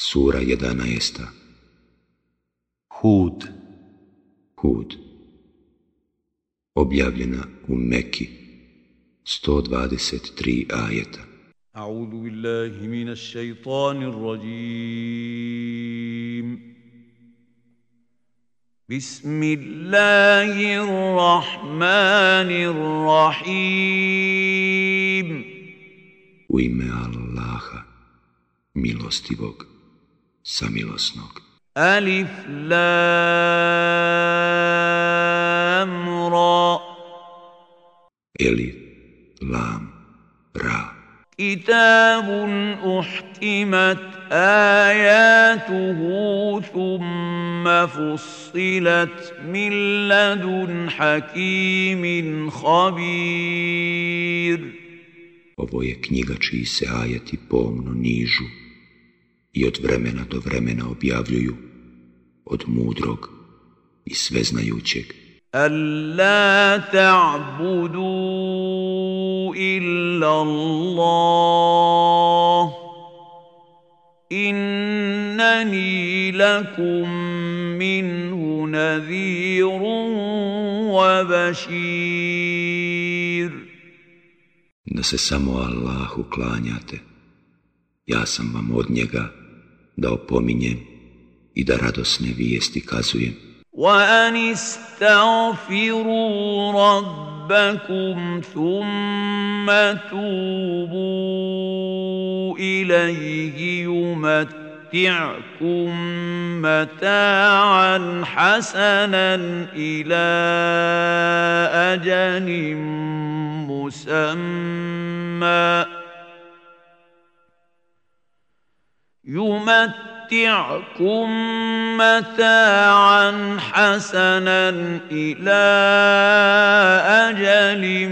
Sura 11. Hud. Hud. Objavljena u Mekki. 123 ajeta. A'udhu billahi minas shaitanir rajim. Bismillahirrahmanirrahim. U ime Allaha, milostivog, samilosnog. ألف لام را Elif, Lam, Ra. كتاب أحكمت آياته ثم فصلت من لدن حكيم خبير Ovo je knjiga čiji se ajati pomno nižu i od vremena do vremena objavljuju od mudrog i sveznajućeg. Alla ta'budu illa Allah. Innani lakum minhu nadhirun wa bashir. Da se samo Allahu klanjate, ja sam vam od njega da opominjem i da radosne vijesti kazujem. وأن استغفروا ربكم ثم توبوا إليه يمتعكم متاعا حسنا إلى أجل مسمى يمتعكم متاعا حسنا إلى أجل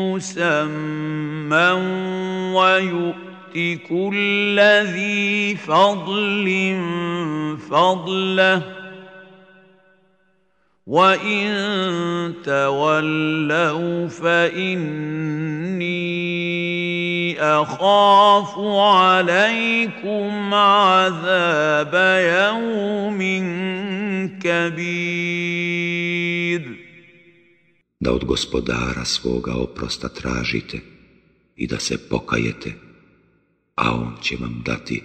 مسمى ويؤت كل ذي فضل فضله وإن تولوا فإني أخاف عليكم عذاب يوم كبير Da od gospodara svoga oprosta tražite i da se pokajete, a on će vam dati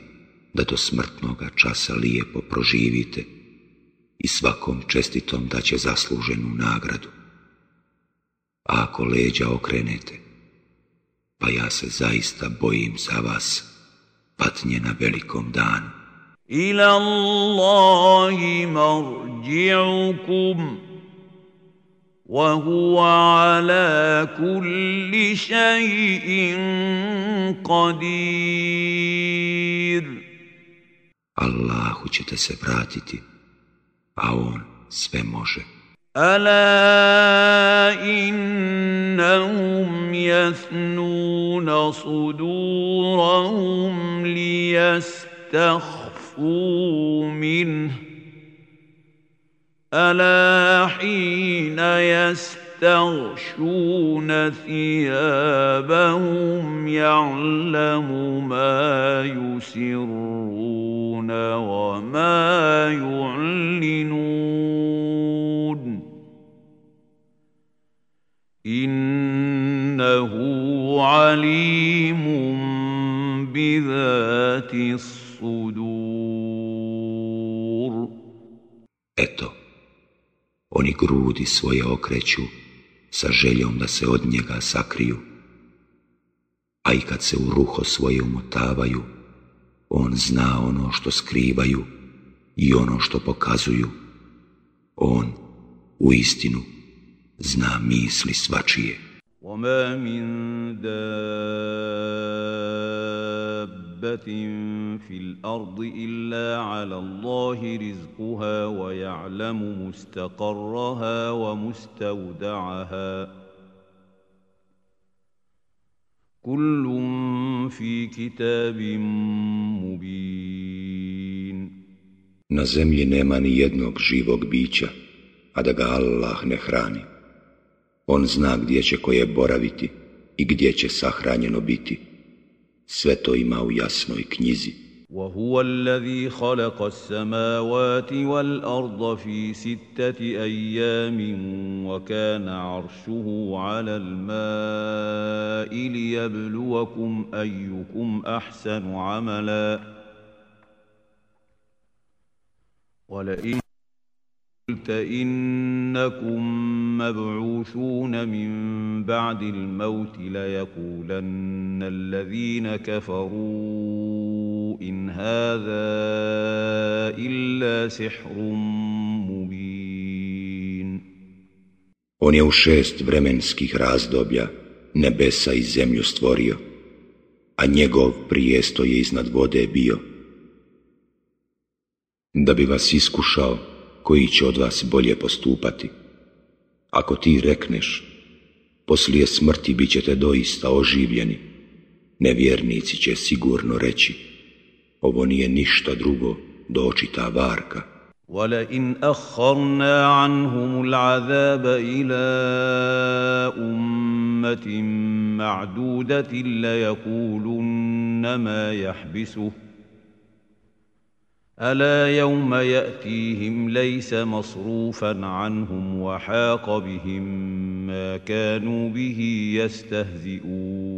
da do smrtnoga časa lijepo proživite i svakom čestitom da će zasluženu nagradu. A ako leđa okrenete, pa ja se zaista bojim za vas, patnje na velikom danu. إلى الله مرجعكم وهو على كل شيء قدير Allahu ćete se vratiti, a On sve može. ألا إنهم يثنون صدورهم ليستخفوا منه ألا حين يستغشون ثيابهم يعلم ما يسرون وما يعلنون إنه عليم بذات الصدور Eto, oni grudi svoje okreću sa željom da se od njega sakriju, a i kad se u ruho svoje umotavaju, on zna ono što skrivaju i ono što pokazuju. On, u istinu, zna misli svačije. وما من دابة في الأرض إلا على الله رزقها ويعلم مستقرها ومستودعها كل في كتاب مبين Na zemlji nema ni jednog živog bića, a da ga Allah ne hrani. On zna gdje će koje boraviti i gdje će sahranjeno biti. Sve to ima u jasnoj knjizi. وهو الذي خلق السماوات والارض في سته أيام وكان عرشه على الماء ليبلوكم ايكم احسن عملا ولئن قلت انكم مبعوثون من بعد الموت ليقولن الذين كفروا ان هذا الا سحر مبين On je u šest vremenskih razdoblja nebesa i zemlju stvorio, a njegov prijesto je iznad vode bio. Da bi vas iskušao, koji će od vas bolje postupati. Ako ti rekneš, poslije smrti bit ćete doista oživljeni, nevjernici će sigurno reći, ovo nije ništa drugo do očita varka. وَلَئِنْ أَخَّرْنَا عَنْهُمُ الْعَذَابَ إِلَىٰ أُمَّةٍ مَّعْدُودَةٍ لَيَقُولُنَّ مَا يَحْبِسُهُ الا يوم ياتيهم ليس مصروفا عنهم وحاق بهم ما كانوا به يستهزئون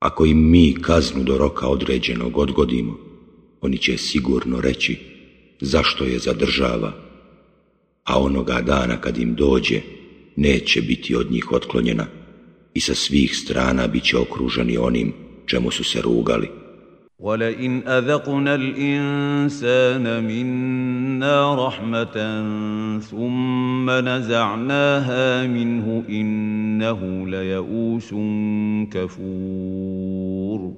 Ako im mi kaznu do roka određenog odgodimo, oni će sigurno reći zašto je zadržava, a onoga dana kad im dođe neće biti od njih otklonjena i sa svih strana bit će okruženi onim čemu su se rugali. ولئن اذقنا الانسان منا رحمه ثم نزعناها منه انه ليئوس كفور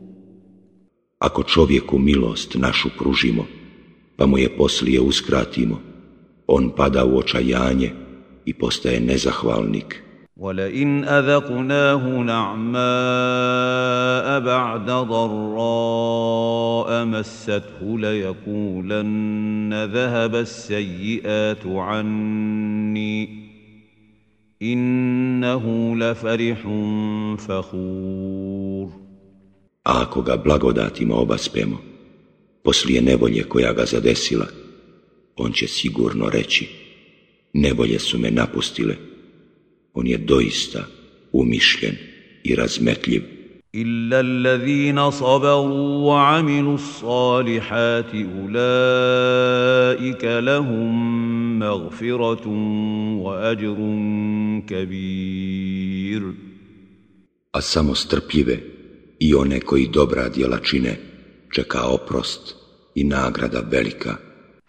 Ako čovjeku milost našu pružimo, pa mu je poslije uskratimo, on pada u očajanje i postaje nezahvalnik. ولئن اذقناه نعماء بعد ضراء مسته ليقولن ذهب السيئات عني انه لفرح فخور A ako ga blagodatima obaspemo, poslije nevolje koja ga zadesila, on će sigurno reći, nevolje su me napustile, on je doista umišljen i razmetljiv. إلا الذين صبروا وعملوا الصالحات أولئك لهم مغفرة وأجر كبير A samo strpljive i one koji dobra djela čine, čeka oprost i nagrada velika.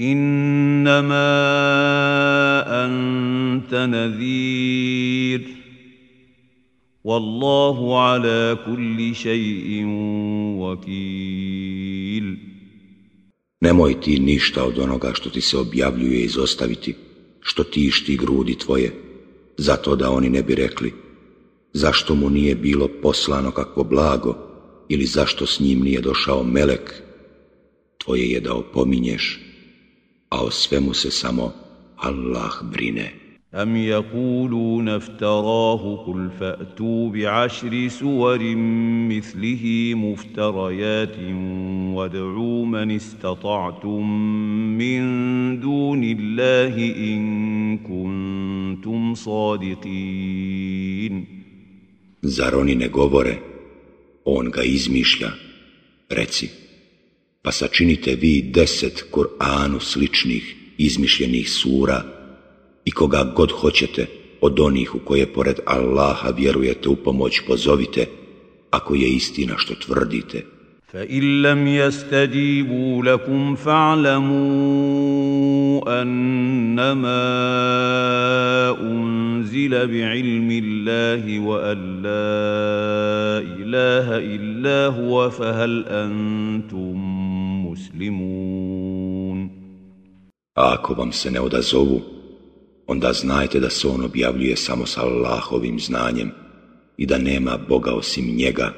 انما انت نذير والله على كل شيء وكيل Nemoj ti ništa od onoga što ti se objavljuje izostaviti, što tišti grudi tvoje, zato da oni ne bi rekli, zašto mu nije bilo poslano kakvo blago, ili zašto s njim nije došao melek, tvoje je da opominješ, a o svemu se samo Allah brine. أم يقولون افتراه قل فأتوا بعشر سور مثله مفتريات وادعوا من استطعتم من دون الله إن كنتم صادقين. Zar oni ne govore, on ga izmišlja, reci, pa sačinite vi deset Kur'anu sličnih izmišljenih sura i koga god hoćete od onih u koje pored Allaha vjerujete u pomoć pozovite, ako je istina što tvrdite. فإن لم يستجيبوا لكم فاعلموا أنما أنزل بعلم الله وأن لا إله إلا هو فهل أنتم مسلمون A ako vam se ne odazovu, onda znajte da se on objavljuje samo sa Allahovim znanjem i da nema Boga osim njega,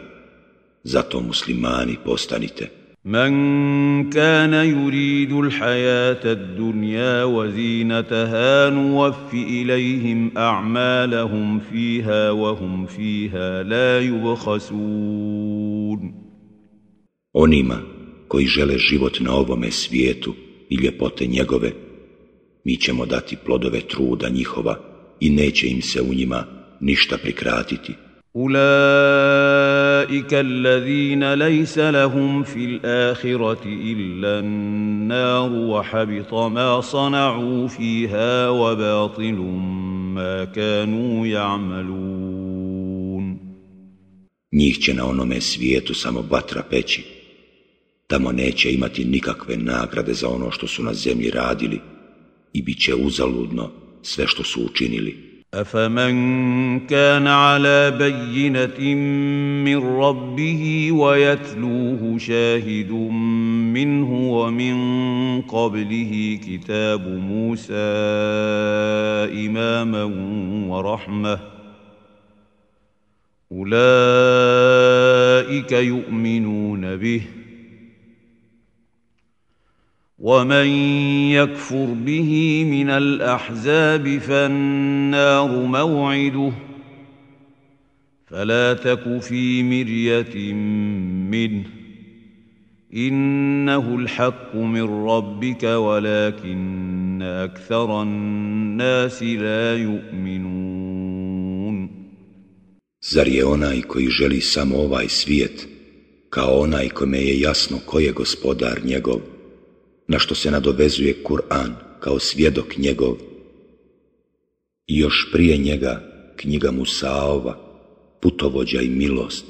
zato muslimani postanite. من كان يريد الحياة الدنيا وزينتها نوف إليهم أعمالهم فيها وهم فيها لا يبخسون Onima koji žele život na ovome svijetu i ljepote njegove, mi ćemo dati plodove truda njihova i neće im se u njima ništa prikratiti. أولئك الذين ليس لهم في الآخرة إلا النار وحبط ما صنعوا فيها وباطل ما كانوا يعملون Njih će na onome svijetu samo vatra peći. Tamo neće imati nikakve nagrade za ono što su na zemlji radili i bit će uzaludno sve što su učinili. أفمن كان على بينة من ربه ويتلوه شاهد منه ومن قبله كتاب موسى إماما ورحمة أولئك يؤمنون به ۖ ومن يكفر به من الاحزاب فالنار موعده فلا تك في مريه منه انه الحق من ربك ولكن أكثر الناس لا يؤمنون. Zar je onaj koji želi samo ovaj svijet, kao onaj kome je jasno ko je gospodar njegov, na što se nadovezuje Kur'an kao svjedok njegov i još prije njega knjiga Musaova, putovođa i milost.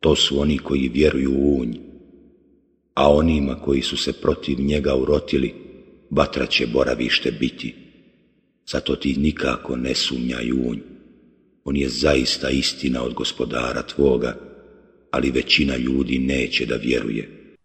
To su oni koji vjeruju u unj, a onima koji su se protiv njega urotili, vatra će boravište biti. Zato ti nikako ne sumnjaj unj. On je zaista istina od gospodara tvoga, ali većina ljudi neće da vjeruje.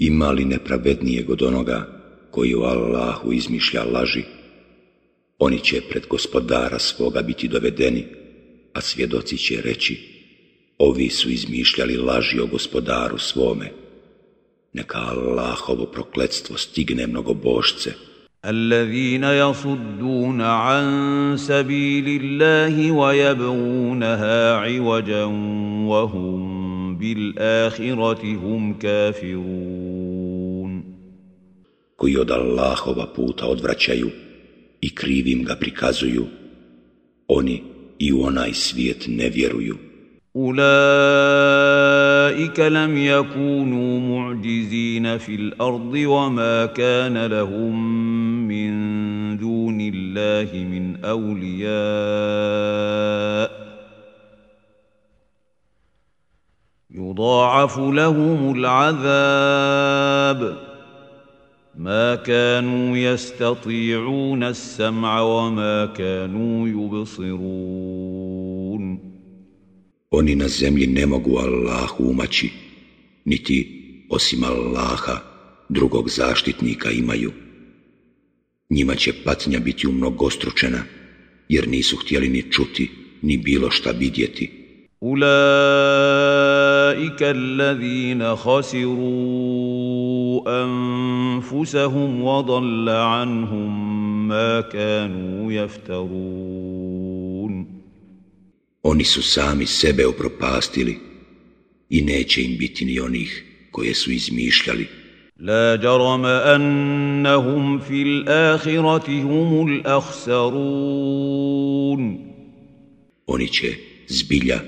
Ima li nepravednijeg od onoga koji u Allahu izmišlja laži? Oni će pred gospodara svoga biti dovedeni, a svjedoci će reći, ovi su izmišljali laži o gospodaru svome. Neka Allahovo prokletstvo stigne mnogobošce. الذين يصدون عن سبيل الله ويبغونها عوجا وهم بالآخرة هم كافرون Koji od Allahova puta odvraćaju i krivim ga prikazuju, oni i u onaj svijet ne vjeruju. أولئك لم يكونوا معجزين في الأرض وما كان لهم من دون الله من أولياء يضاعف لهم العذاب ما كانوا يستطيعون السمع وما كانوا يبصرون Oni na zemlji ne mogu Allahu umaći, niti osim Allaha drugog zaštitnika imaju. Njima će patnja biti umnogostručena, jer nisu htjeli ni čuti, ni bilo šta vidjeti. أولئك الذين خسروا أنفسهم وضل عنهم ما كانوا يفترون Oni su sami sebe upropastili i neće im biti ni onih koje su izmišljali. لا جرم أنهم في الآخرة هم الأخسرون Oni će zbilja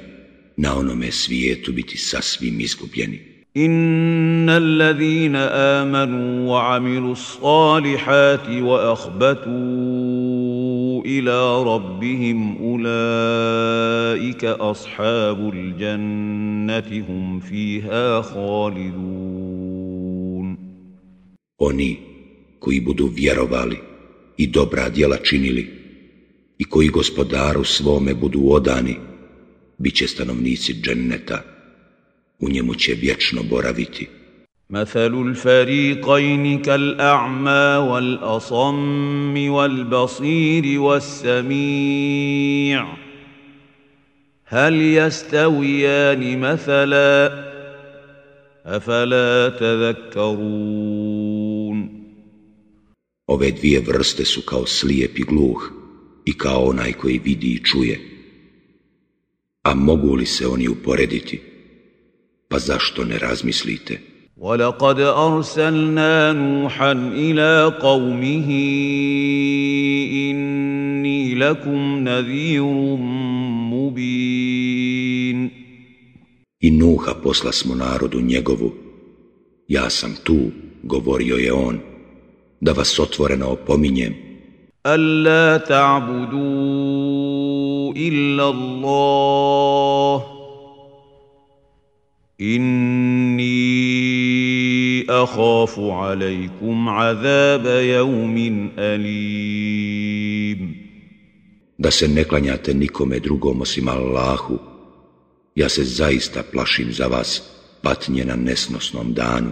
na onome svijetu biti sasvim izgubljeni. إن الذين آمنوا وعملوا الصالحات وأخبتوا إلى ربهم أولئك أصحاب الجنة هم فيها خالدون Oni koji budu vjerovali i dobra djela činili i koji gospodaru svome budu odani, bit će stanovnici dženneta, u njemu će vječno boraviti. مثل الفريقين كالأعمى والأصم والبصير والسميع هل يستويان مثلا أفلا تذكرون Ove dvije vrste su kao slijep i gluh i kao onaj koji vidi i čuje. A mogu li se oni uporediti? Pa zašto ne razmislite? ولقد أرسلنا نوحا إلى قومه إني لكم نذير مبين I Nuha posla smo narodu njegovu. Ja sam tu, govorio je on, da vas otvoreno opominjem. ألا تعبدوا إلا الله إني أخاف عليكم عذاب يوم أليم Da se ne klanjate nikome drugom osim Allahu. Ja se zaista plašim za vas patnje na nesnosnom danu.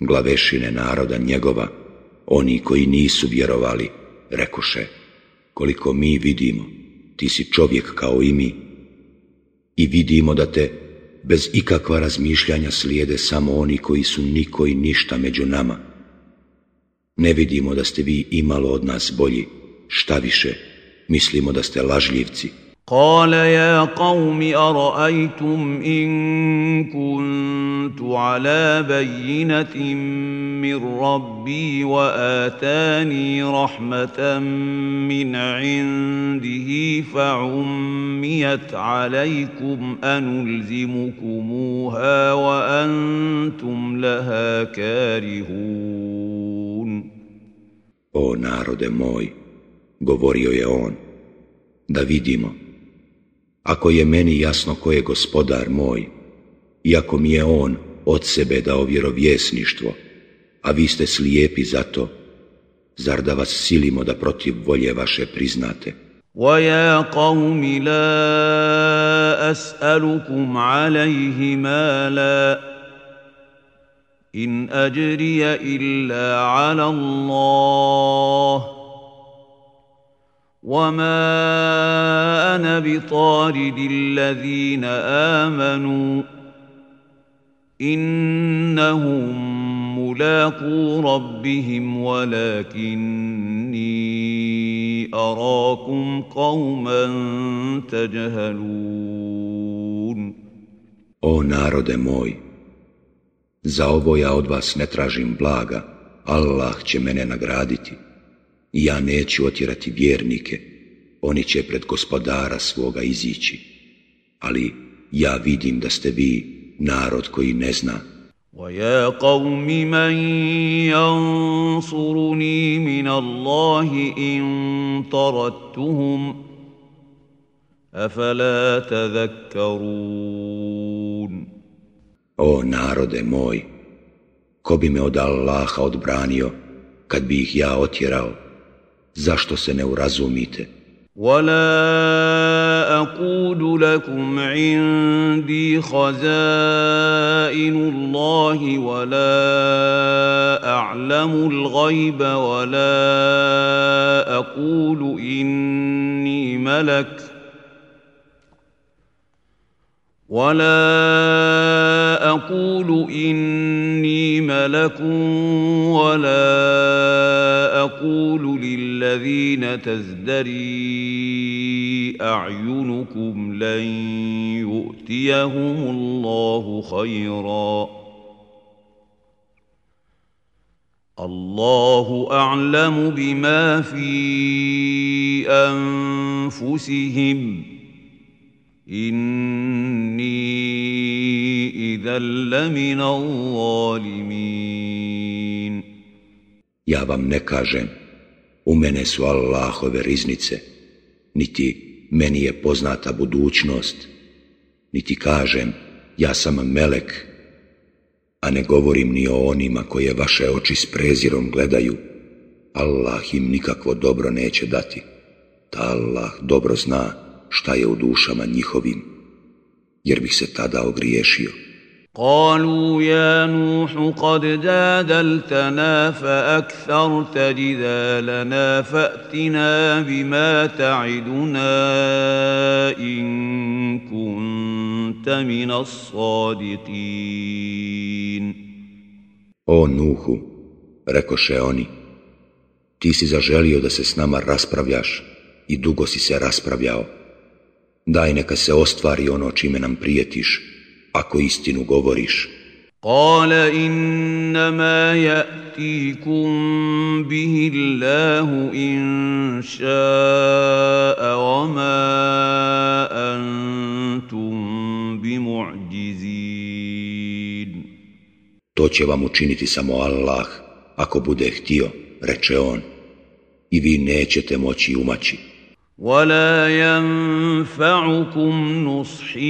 glavešine naroda njegova, oni koji nisu vjerovali, rekoše, koliko mi vidimo, ti si čovjek kao i mi, i vidimo da te bez ikakva razmišljanja slijede samo oni koji su niko i ništa među nama. Ne vidimo da ste vi imalo od nas bolji, šta više, mislimo da ste lažljivci. قال يا قوم أرأيتم إن كنت على بينة من ربي وآتاني رحمة من عنده فعميت عليكم أنلزمكموها وأنتم لها كارهون. O narode moj, govorio je on, da vidimo. Ako je meni jasno ko je gospodar moj, iako mi je on od sebe dao vjerovjesništvo, a vi ste slijepi za to, zar da vas silimo da protiv volje vaše priznate? وَيَا قَوْمِ لَا أَسْأَلُكُمْ عَلَيْهِ مَالًا إِنْ أَجْرِيَ إِلَّا عَلَى اللَّهِ وما أنا بطارد الذين امنوا انهم ملاقو ربهم ولكني اراكم قوما تجهلون O narode moj, za ovo ja od vas ne tražim blaga, Allah će mene nagraditi. i ja neću otjerati vjernike, oni će pred gospodara svoga izići. Ali ja vidim da ste vi narod koji ne zna. وَيَا قَوْمِ مَنْ يَنْصُرُنِي مِنَ اللَّهِ إِنْ طَرَدتُّهُمْ أَفَلَا تَذَكَّرُونَ O narode moj, ko bi me od Allaha odbranio kad bi ih ja otjerao? zašto se ne urazumite? ولا أقول لكم عندي خزائن الله ولا أعلم الغيب ولا أقول إني ملك ولا أقول اني ملك ولا أقول للذين تزدري أعينكم لن يؤتيهم الله خيرا. الله أعلم بما في أنفسهم. إني إذا لمن الظالمين. Ja vam ne kažem, u mene su Allahove riznice, niti meni je poznata budućnost, niti kažem, ja sam melek, a ne govorim ni o onima koje vaše oči s prezirom gledaju. Allah im nikakvo dobro neće dati. Ta Allah dobro zna šta je u dušama njihovim, jer bih se tada ogriješio. قالوا يا نوح قد جادلتنا فأكثرت جدالنا فأتنا بما تعدنا إن كنت من الصادقين O Nuhu, rekoše oni, ti si zaželio da se s nama raspravljaš i dugo si se raspravljao. Daj neka se ostvari ono čime nam prijetiš, ako istinu govoriš. Kale innama ja'tikum bihi Allahu in ša'a wa ma antum bimu'đizin. To će vam učiniti samo Allah, ako bude htio, reče on, i vi nećete moći umaći. ولا ينفعكم نصحي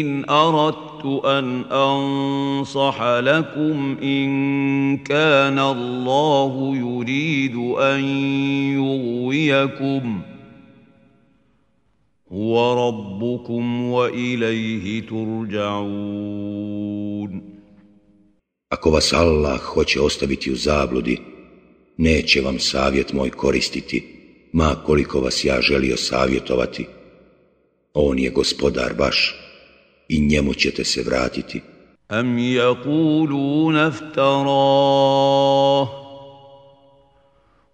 ان اردت ان انصح لكم ان كان الله يريد ان يغويكم هو ربكم واليه ترجعون Ako vas Allah hoće ostaviti u zabludi, neće vam savjet moj koristiti, ma koliko vas ja želio savjetovati, on je gospodar baš i njemu ćete se vratiti. Am yaquluna iftarah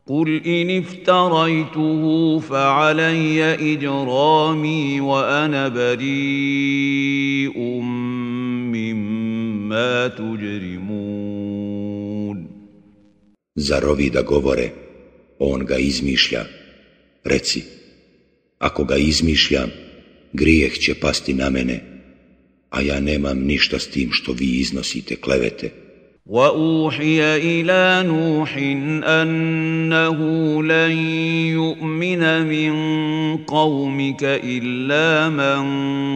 قل إن افتريته فعلي إجرامي وأنا بريء مما تجرمون Zarovi da govore, on ga izmišlja, Reci, ako ga izmišljam, grijeh će pasti na mene, a ja nemam ništa s tim što vi iznosite klevete. وأوحي إلى نوح أنه لن يؤمن من قومك إلا من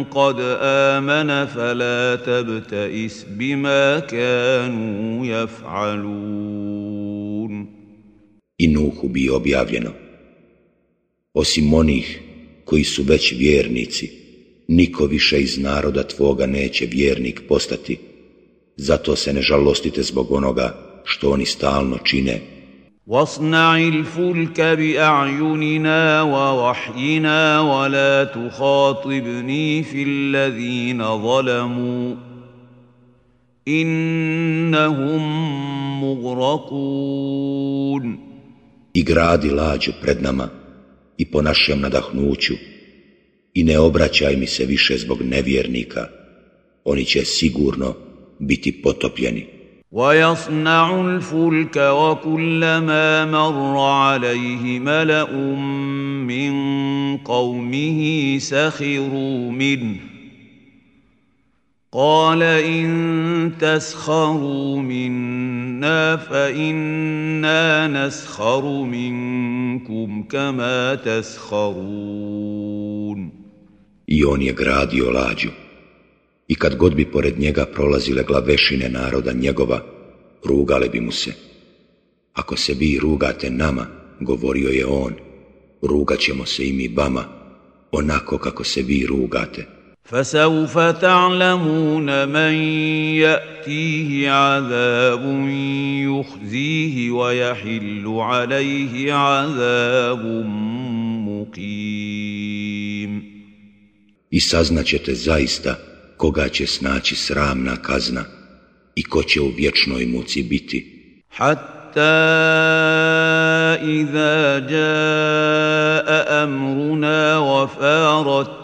قد آمن فلا تبتئس بما كانوا يفعلون I Nuhu bi objavljeno, osim onih koji su već vjernici, niko više iz naroda tvoga neće vjernik postati. Zato se ne žalostite zbog onoga što oni stalno čine. واصنع الفلك بأعيننا ووحينا ولا تخاطبني في الذين ظلموا إنهم مغرقون I gradi lađu pred nama, i po našem nadahnuću i ne obraćaj mi se više zbog nevjernika, oni će sigurno biti potopljeni. ويصنع الفلك وكلما مر عليه ملأ من قومه سخروا منه قال إن تسخروا منا فإنا نسخر منكم كما تسخرون I on je gradio lađu. I kad god bi pored njega prolazile glavešine naroda njegova, rugale bi mu se. Ako se vi rugate nama, govorio je on, rugat ćemo se i mi vama, onako kako se vi rugate. فسوف تعلمون من ياتيه عذاب يخزيه ويحل عليه عذاب مقيم I saznaćete zaista koga će snaći sramna kazna i ko će u vječnoj muci biti. Hatta إذا جاء أمرنا وفارت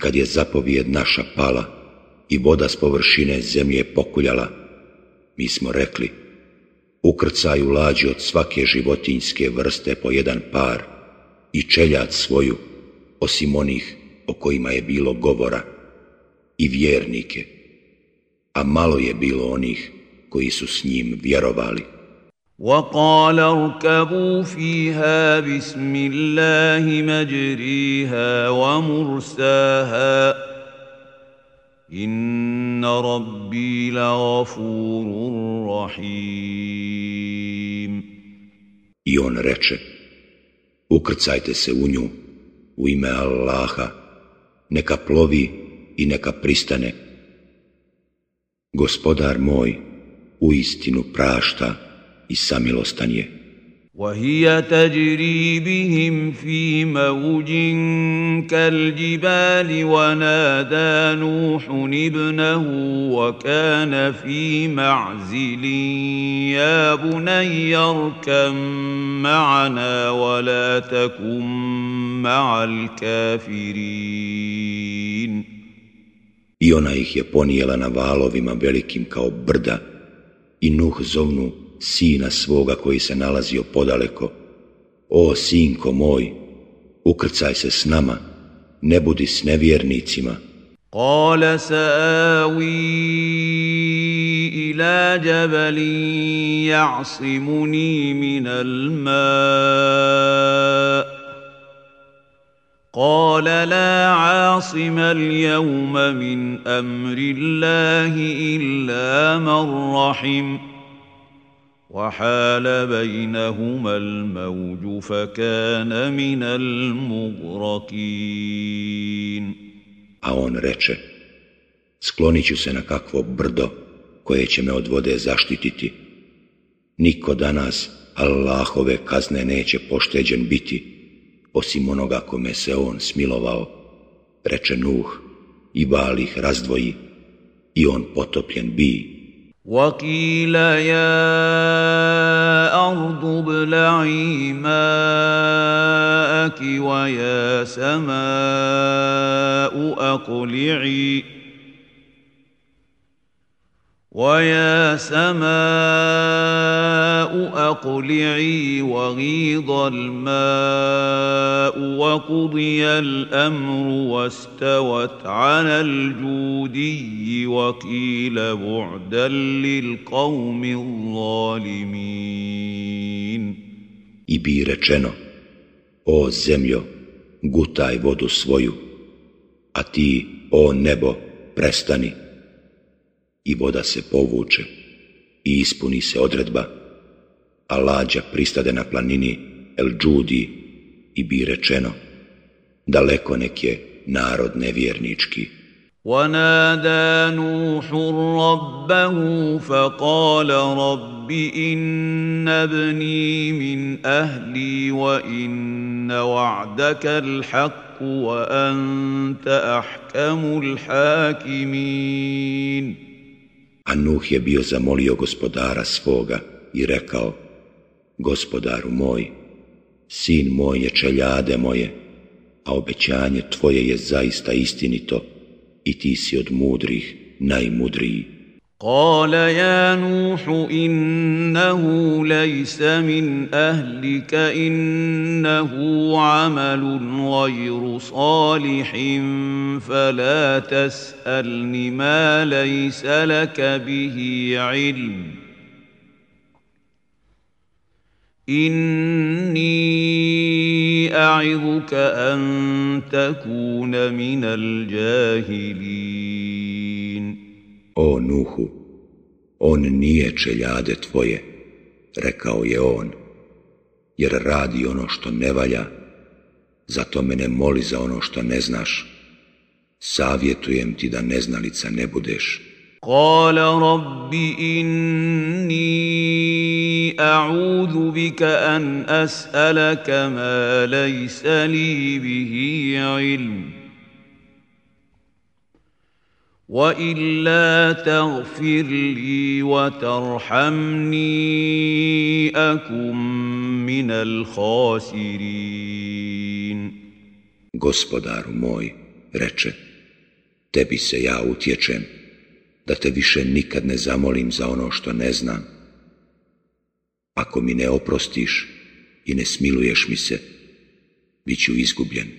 kad je zapovijed naša pala i voda s površine zemlje pokuljala, mi smo rekli, ukrcaju lađi od svake životinjske vrste po jedan par i čeljac svoju, osim onih o kojima je bilo govora, i vjernike, a malo je bilo onih koji su s njim vjerovali. وقال اركبوا فيها بسم الله مجريها ومرساها إن ربي لغفور رحيم I on reče, ukrcajte se u nju, u ime Allaha, neka plovi i neka pristane. Gospodar moj, u istinu prašta i samilostan je. وهي تجري بهم في موج كالجبال ونادى نوح ابنه وكان في معزل يا بني اركم معنا ولا تكن مع الكافرين I ona ih je ponijela na valovima velikim kao brda i Nuh zovnu sina svoga koji se nalazio podaleko. O, sinko moj, ukrcaj se s nama, ne budi s nevjernicima. قال سآوي إلى جبل يعصمني من الماء قال لا عاصم اليوم من أمر الله إلا من رحم وحال بينهما الموج فكان من المغرقين A on reče, sklonit ću se na kakvo brdo koje će me od vode zaštititi. Niko danas Allahove kazne neće pošteđen biti, osim onoga kome se on smilovao, reče Nuh, i val ih razdvoji, i on potopljen bi. وقيل يا أرض ابلعي ماءك ويا سماء أقلعي ويا سماء أقلعي وغيض الماء وقضي الأمر واستوت على الجودي وقيل بعدا للقوم الظالمين I bi rečeno, o zemljo, gutaj vodu svoju, a ti, o nebo, prestani. I voda se povuče i ispuni se odredba, a lađa pristade na planini El Džudi i bi rečeno, daleko nek je narod nevjernički. ونادى نوح ربه فقال رب إن ابني من أهلي وإن وعدك الحق وأنت أحكم الحاكمين A Nuh je bio zamolio gospodara svoga i rekao, gospodaru moj, sin moj je čeljade moje, a obećanje tvoje je zaista istinito i ti si od mudrih najmudriji. قال يا نوح إنه ليس من أهلك إنه عمل غير صالح فلا تسألني ما ليس لك به علم. إني أعظك أن تكون من الجاهلين. O Nuhu, on nije čeljade tvoje, rekao je on, jer radi ono što ne valja, zato me ne moli za ono što ne znaš. Savjetujem ti da neznalica ne budeš. Kala rabbi inni a'udhu bika an as'alaka ma lejsa li bihi ilmu. وإلا تغفر لي وترحمني أكن من الخاسرين Gospodaru moj, reče, tebi se ja utječem, da te više nikad ne zamolim za ono što ne znam. Ako mi ne oprostiš i ne smiluješ mi se, bit ću izgubljen.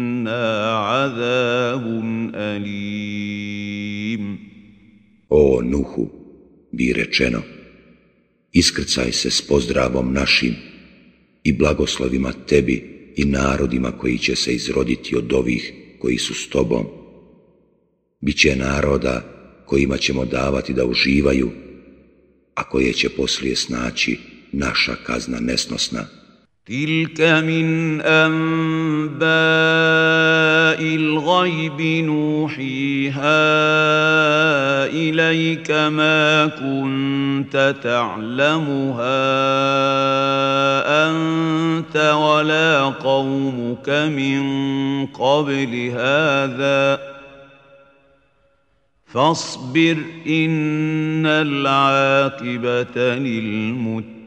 عذاب اليم O Nuhu, bi rečeno, iskrcaj se s pozdravom našim i blagoslovima tebi i narodima koji će se izroditi od ovih koji su s tobom. Biće naroda kojima ćemo davati da uživaju, a koje će poslije snaći naša kazna nesnosna. تلك من انباء الغيب نوحيها اليك ما كنت تعلمها انت ولا قومك من قبل هذا فاصبر ان العاقبه للمتقين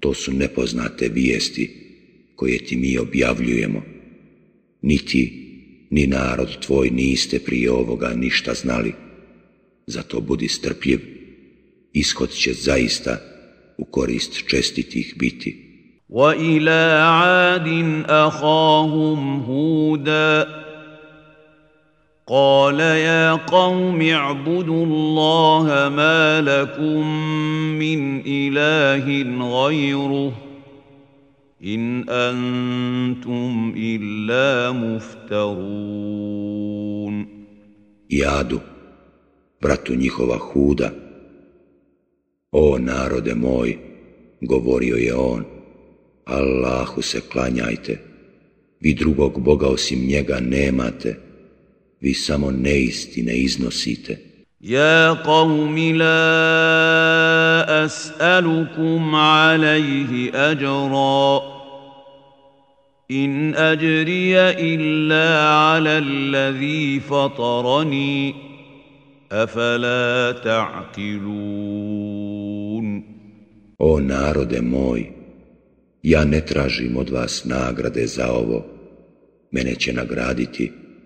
To su nepoznate vijesti koje ti mi objavljujemo. Ni ti, ni narod tvoj niste prije ovoga ništa znali. Zato budi strpljiv, ishod će zaista u korist čestitih biti. وإلى عاد أخاهم هودا قال يا قوم اعبدوا الله ما لكم من اله غيره ان انتم الا مفترون Jadu, bratu njihova Huda, o narode moj, govorio je on, Allahu se klanjajte, vi drugog Boga osim njega nemate, Vi samo neistine iznosite. يا قوم لا اسالكم عليه اجرا ان اجري الا على الذي فطرني افلا تعقلون O narode moj, ja ne tražim od vas nagrade za ovo, mene će nagraditi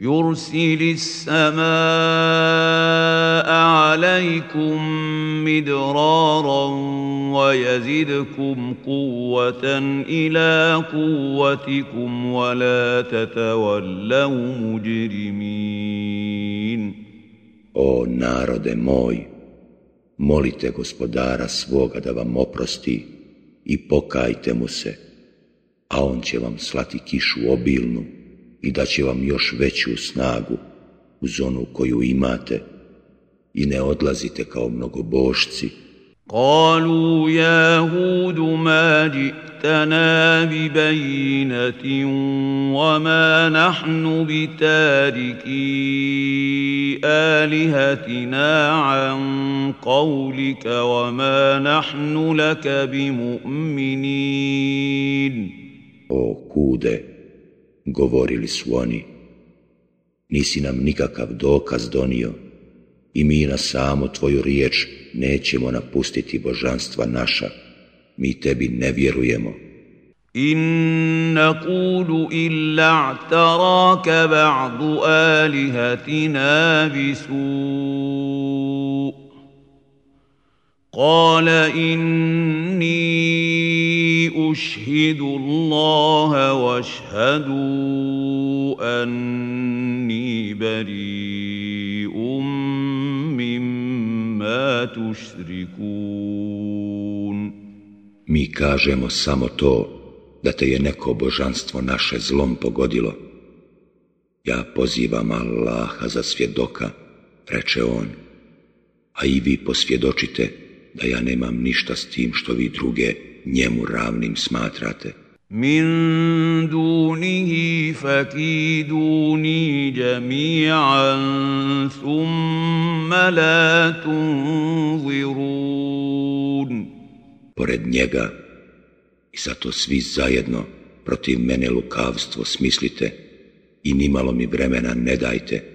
يرسل السماء عليكم مدرارا ويزدكم قوة إلى قوتكم ولا تتولوا مجرمين O narode moj, molite gospodara svoga da vam oprosti i pokajte mu se, a on će vam slati kišu obilnu i da će vam još veću snagu uz onu koju imate i ne odlazite kao mnogobošci. قالوا يا هود ما جئتنا ببينة وما نحن بتاركي آلهتنا عن قولك وما نحن لك بمؤمنين O kude, govorili su oni, nisi nam nikakav dokaz donio i mi na samo tvoju riječ nećemo napustiti božanstva naša, mi tebi ne vjerujemo. إن نقول إلا اعتراك بعض آلهتنا بسوء قال إني أشهد الله واشهدوا أني بريء مما تشركون Mi kažemo samo to da te je neko božanstvo naše zlom pogodilo. Ja pozivam Allaha za svjedoka, reče on, a i vi posvjedočite da ja nemam ništa s tim što vi druge njemu ravnim smatrate. Min dunihi fakiduni jami'an thumma la tunzirun. Pored njega i zato svi zajedno protiv mene lukavstvo smislite i nimalo mi vremena ne dajte.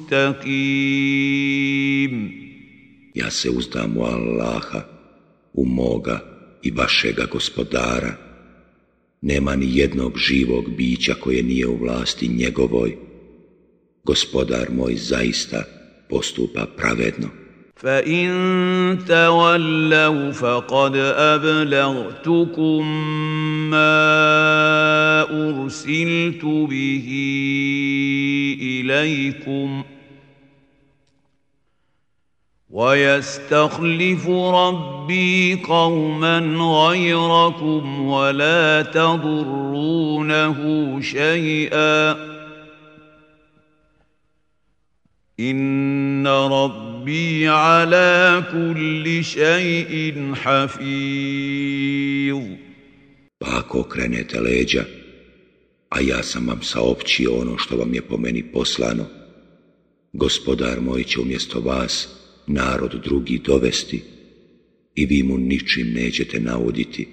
Ja se uzdam u Allaha, u moga i vašega gospodara. Nema ni jednog živog bića koje nije u vlasti njegovoj. Gospodar moj zaista postupa pravedno. فإن تولوا فقد أبلغتكم ما أرسلت به إليكم ويستخلف ربي قوما غيركم ولا تضرونه شيئا ربي ربي على كل شيء حفيظ Pa ako okrenete leđa, a ja sam vam saopćio ono što vam je po meni poslano, gospodar moj će umjesto vas narod drugi dovesti i vi mu ničim nećete nauditi.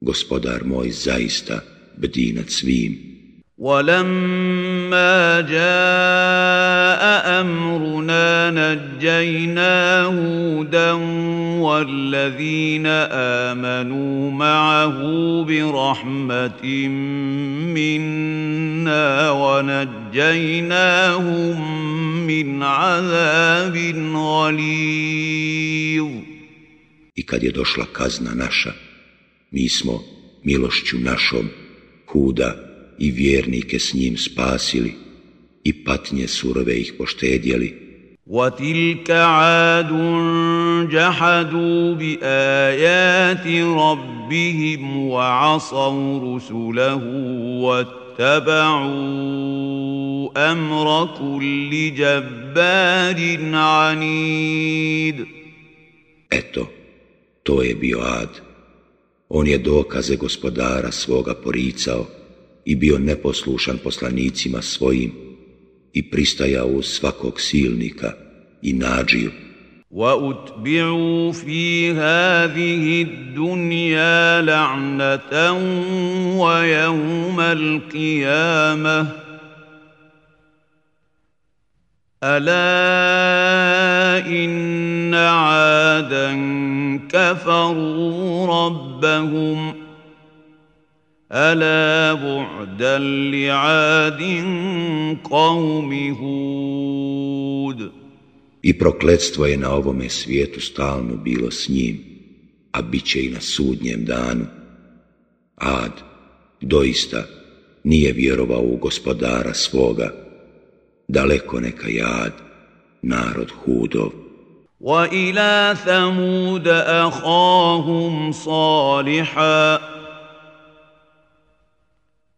Gospodar moj zaista bdi nad svim ولما جاء امرنا نجينا هودا والذين امنوا معه برحمه منا ونجيناهم من عذاب غليظ. I kad je došla kazna naša, mi smo milošću našom Huda i vjernike s njim spasili i patnje surove ih poštedjeli. وَتِلْكَ عَادٌ جَحَدُوا بِآيَاتِ رَبِّهِمْ وَعَصَوْا رُسُلَهُ وَاتَّبَعُوا أَمْرَ كُلِّ جَبَّارٍ عَنِيدٍ Eto, to je bio ad. On je dokaze gospodara svoga poricao i bio neposlušan poslanicima svojim i pristajao uz svakog silnika i nađiju. وَأُتْبِعُوا فِي هَذِهِ الدُّنْيَا لَعْنَةً وَيَوْمَ الْقِيَامَةِ أَلَا إِنَّ عَادًا كَفَرُوا رَبَّهُمْ ألا بعدا لعاد قوم هود I prokletstvo je na ovome svijetu stalno bilo s njim, a bit će i na sudnjem danu. Ad, doista, nije vjerovao u gospodara svoga, daleko neka jad, narod hudov. وإلى ثمود أخاهم صالحاً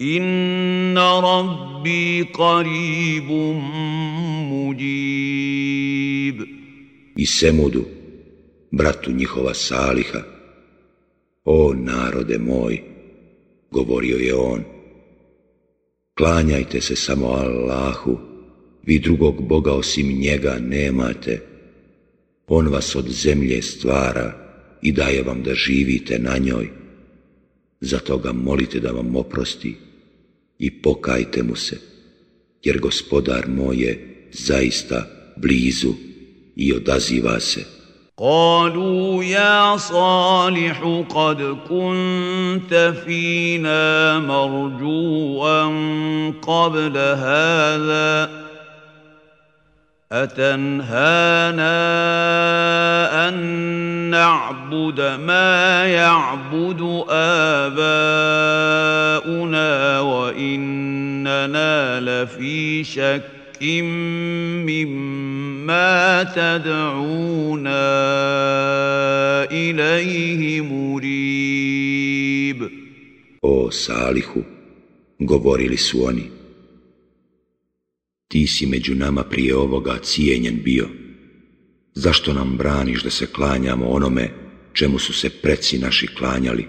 Inna rabbi qaribun mujib. I Semudu, bratu njihova Saliha, o narode moj, govorio je on, klanjajte se samo Allahu, vi drugog Boga osim njega nemate. On vas od zemlje stvara i daje vam da živite na njoj. Zato ga molite da vam oprosti i pokajte mu se, jer gospodar moj je zaista blizu i odaziva se. قالوا يا صالح قد كنت فينا مرجوا قبل هذا أتنهانا أن نعبد ما يعبد آباؤنا وإننا لفي شك مما تدعونا إليه مريب. O Salihu, govorili oni, ti si među nama prije ovoga cijenjen bio. Zašto nam braniš da se klanjamo onome čemu su se preci naši klanjali?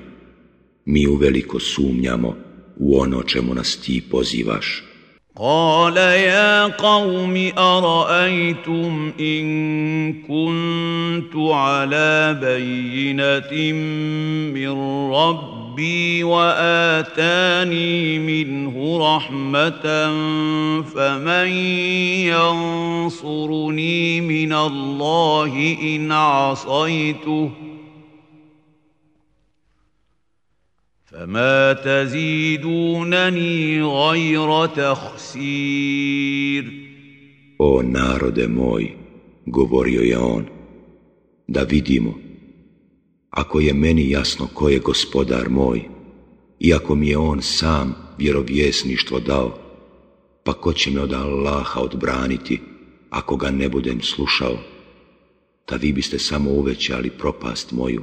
Mi uveliko sumnjamo u ono čemu nas ti pozivaš. قال يا قوم أرأيتم إن كنت على بينة من ربي وآتاني منه رحمة فمن ينصرني من الله إن عصيته فما تزيدونني غير تخسير O narode moj, govorio je on, da vidimo, ako je meni jasno ko je gospodar moj, iako mi je on sam vjerovjesništvo dao, pa ko će me od Allaha odbraniti, ako ga ne budem slušao, da vi biste samo uvećali propast moju.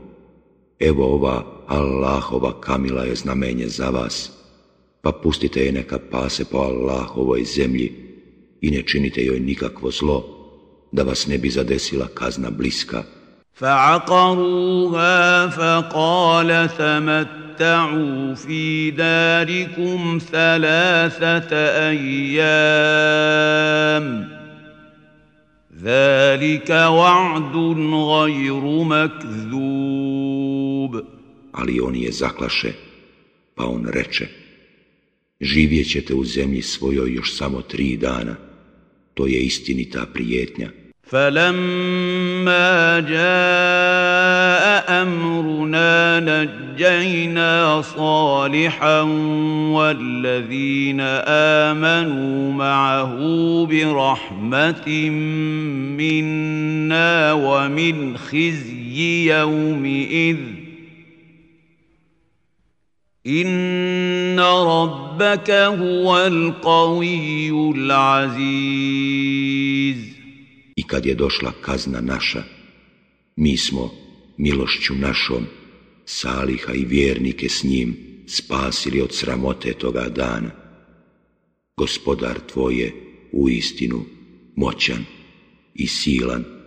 evo ova Allahova kamila je znamenje za vas, pa pustite je neka pase po Allahovoj zemlji i ne činite joj nikakvo zlo, da vas ne bi zadesila kazna bliska. فعقروها فقال تمتعوا في داركم ثلاثة أيام ذلك وعد غير مكذوب ali oni je zaklaše, pa on reče, živjet ćete u zemlji svojoj još samo tri dana, to je istinita prijetnja. فلما جاء امرنا نجينا صالحا والذين امنوا معه برحمه منا ومن خزي يومئذ Inna rabbaka huwal qawiyyul aziz. I kad je došla kazna naša, mi smo milošću našom Saliha i vjernike s njim spasili od sramote toga dana. Gospodar tvoj je u istinu moćan i silan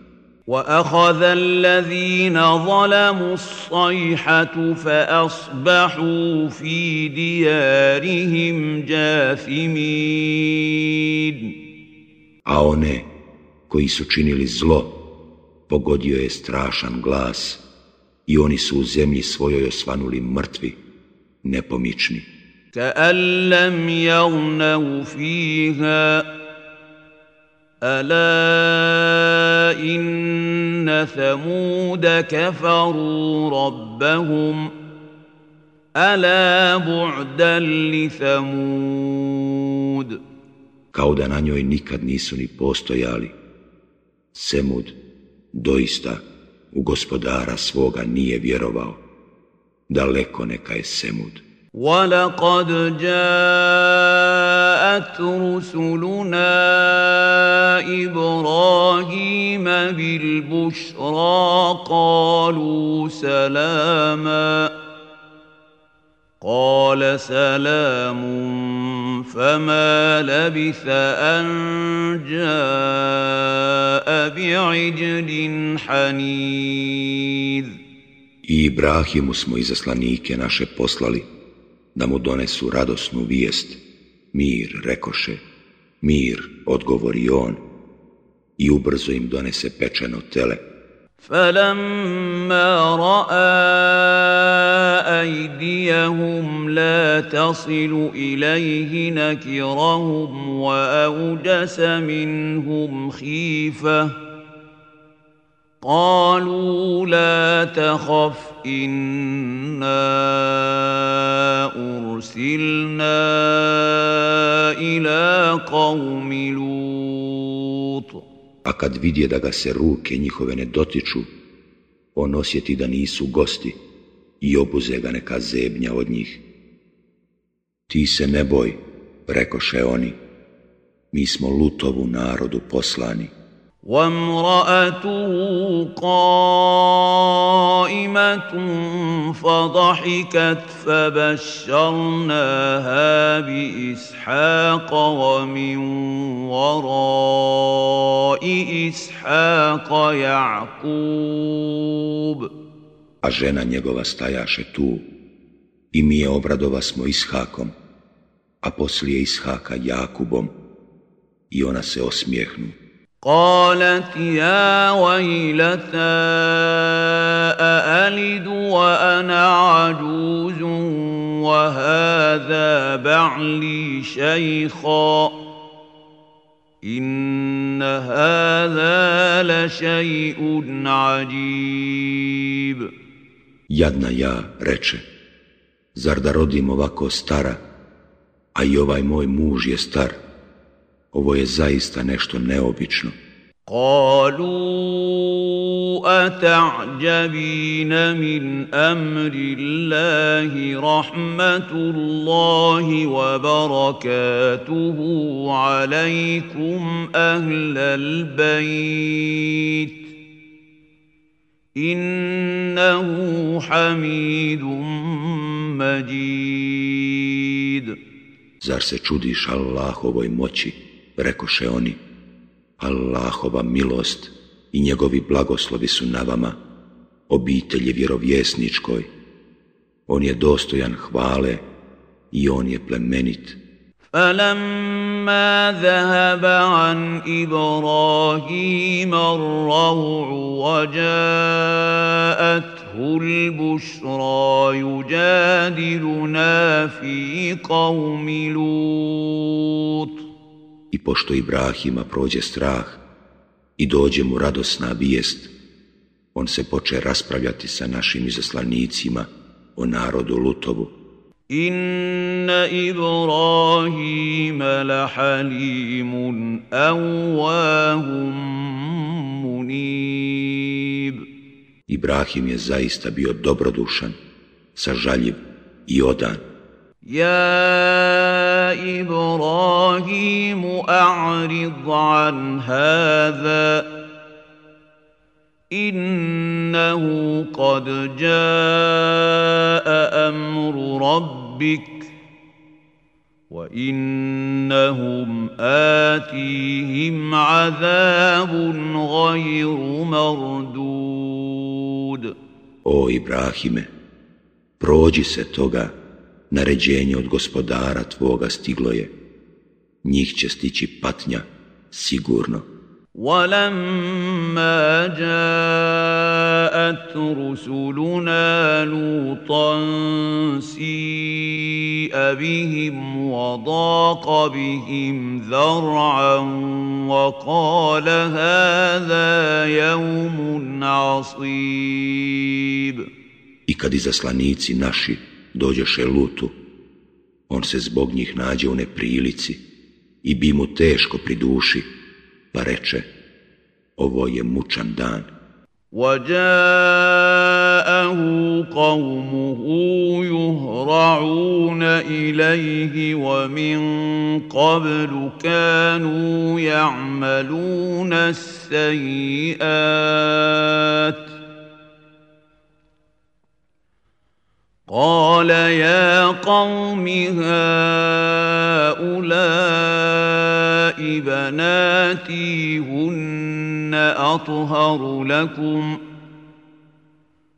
واخذ الذين ظلموا الصيحه فاصبحوا في ديارهم جاثمين a one koji su činili zlo pogodio je strašan glas i oni su u zemlji svojoj osvanuli mrtvi nepomični. كأن لم يغنوا فيها ألا إن ثمود كفروا ربهم ألا بعدا لثمود Kao da na njoj nikad nisu ni postojali. Semud doista u gospodara svoga nije vjerovao. Daleko neka je Semud. ولقد جاءت رسلنا إبراهيم بالبشرى قالوا سلاما قال سلام فما لبث أن جاء بعجل حنيذ I Ibrahimu smo izaslanike naše poslali, da mu donesu radosnu vijest. Mir, rekoše, mir, odgovori on, i ubrzo im donese pečeno tele. فلما راى ايديهم لا تصل اليه نكرهم واوجس منهم خيفه قالوا لا تخف انا ارسلنا الى قوم لوط A kad vidje da ga se ruke njihove ne dotiču, on osjeti da nisu gosti i obuze ga neka zebnja od njih. Ti se ne boj, rekoše oni, mi smo lutovu narodu poslani. وامرأته قائمة فضحكت فبشرناها بإسحاق ومن وراء إسحاق يعقوب A žena njegova stajaše tu i mi je obradova smo Ishakom, a poslije Ishaka Jakubom i ona se osmijehnu. قالت يا ويلتى أألد وأنا عجوز وهذا بعلي شيخا؟ إن هذا لشيء عجيب. يدنا يا رече زر da rodim ستارا stara a i ovaj ovo je zaista nešto neobično. قالوا أتعجبين من أمر الله رحمة الله وبركاته عليكم أهل البيت إنه حميد مجيد Zar se čudiš Allahovoj moći, rekoše oni, Allahova milost i njegovi blagoslovi su na vama, obitelji vjerovjesničkoj. On je dostojan hvale i on je plemenit. فلما ذهب عن ابراهيم الروع وجاءته البشرى يجادلنا في قوم لوط I pošto Ibrahima prođe strah i dođe mu radosna bijest, on se poče raspravljati sa našim izaslanicima o narodu Lutovu. Inna Ibrahima lahalimun awahum munib. Ibrahim je zaista bio dobrodušan, sažaljiv i odan. Ja إبراهيم أعرض عن هذا إنه قد جاء أمر ربك وإنهم آتيهم عذاب غير مردود. O Ibrahime, prođi se toga, naređenje od gospodara tvoga stiglo je. Njih će stići patnja, sigurno. ولما جاءت رسلنا لوطا سيء بهم وضاق بهم ذرعا وقال هذا يوم عصيب I kad izaslanici naši dođeše Lutu, on se zbog njih nađe u neprilici i bi mu teško pri duši, pa reče, ovo je mučan dan. وجاءه قومه يهرعون إليه ومن قبل كانوا يعملون السيئات قال يا قوم هؤلاء بناتي هن أطهر لكم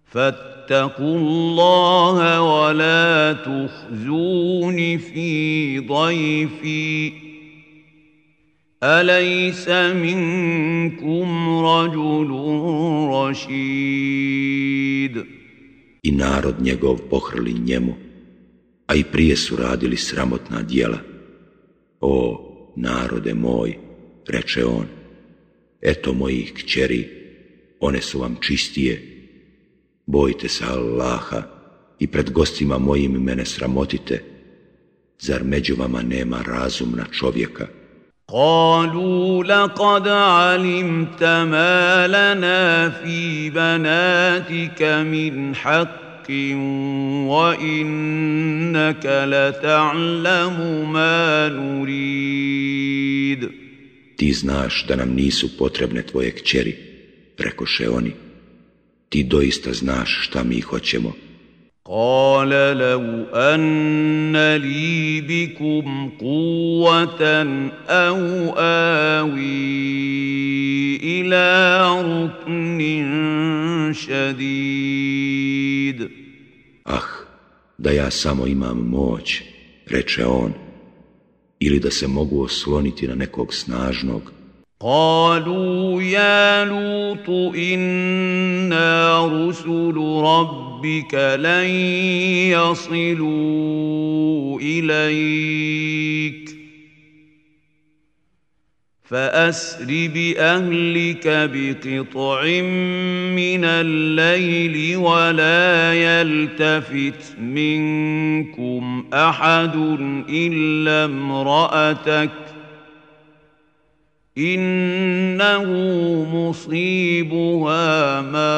فاتقوا الله ولا تخزون في ضيفي أليس منكم رجل رشيد i narod njegov pohrli njemu, a i prije su radili sramotna dijela. O, narode moj, reče on, eto mojih kćeri, one su vam čistije, bojte se Allaha i pred gostima mojim mene sramotite, zar među vama nema razumna čovjeka? قالوا لقد علمت ما لنا في بناتك من حق وانك لتعلم ما نريد Ti znaš da nam nisu potrebne tvoje kćeri, rekoše oni. Ti doista znaš šta mi hoćemo. قال لو ان لي بكم قوه او اوي الى ركن شديد Ah, da ja samo imam moć, reče on, ili da se mogu osloniti na nekog snažnog, قالوا يا لوط إنا رسل ربك لن يصلوا إليك فأسر بأهلك بقطع من الليل ولا يلتفت منكم أحد إلا امرأتك انه مصيبها ما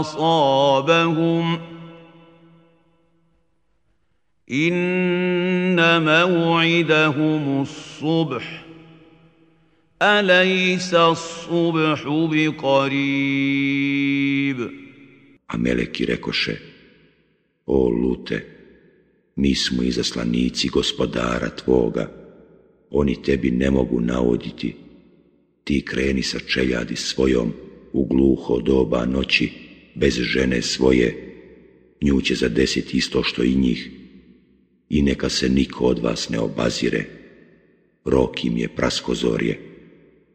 اصابهم ان موعدهم الصبح اليس الصبح بقريب a meleki rekoše, o lute, mi smo izaslanici gospodara tvoga, oni tebi ne mogu navoditi, ti kreni sa čeljadi svojom u gluho doba noći, bez žene svoje, nju će zadesiti isto što i njih, i neka se niko od vas ne obazire, rok im je praskozorje,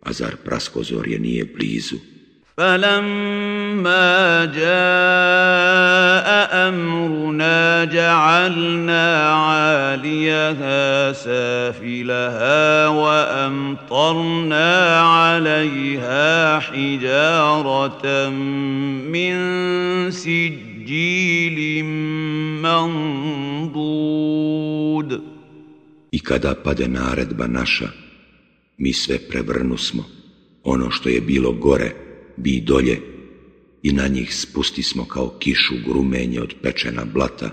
a zar praskozorje nije blizu? فلما جاء امرنا جعلنا عاليها سافلها وامطرنا عليها حجاره من سجيل منضود. I kada pade naredba naša, mi sve prevrnusmo, ono što je bilo gore, bi dolje i na njih spusti smo kao kišu grumenje od pečena blata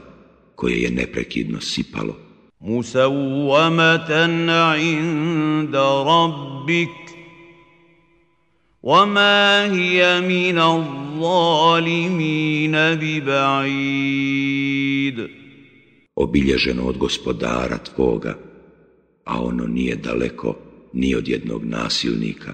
koje je neprekidno sipalo. Musawwamatan inda rabbik وما هي من الظالمين ببعيد obilježeno od gospodara tvoga, a ono nije daleko ni od jednog nasilnika.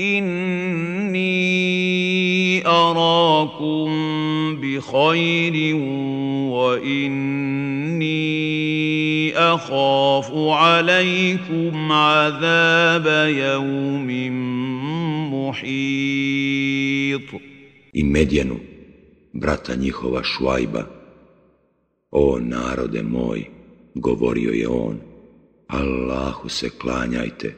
اني اراكم بخير واني اخاف عليكم عذاب يوم محيط i Medjenu, brata njihova Šuajba. O narode moj, govorio je on, Allahu se klanjajte,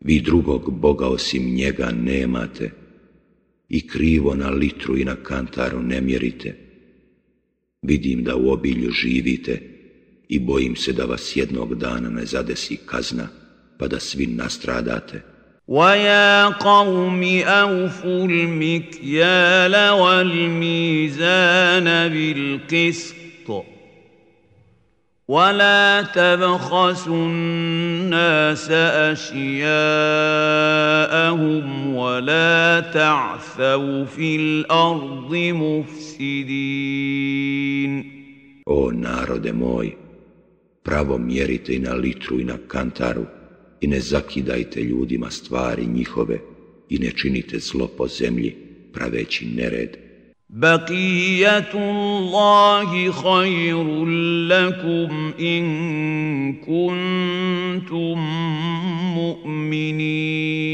vi drugog Boga osim njega nemate i krivo na litru i na kantaru ne mjerite. Vidim da u obilju živite i bojim se da vas jednog dana ne zadesi kazna, pa da svi nastradate. ويا قوم أوفوا المكيال والميزان بالقسط ولا تبخسوا الناس أشياءهم ولا تعثوا في الأرض مفسدين O narode moj, pravo mjerite i na litru i na kantaru i ne zakidajte ljudima stvari njihove i ne činite zlo po zemlji praveći nered. بقية الله خير لكم إن كنتم مؤمنين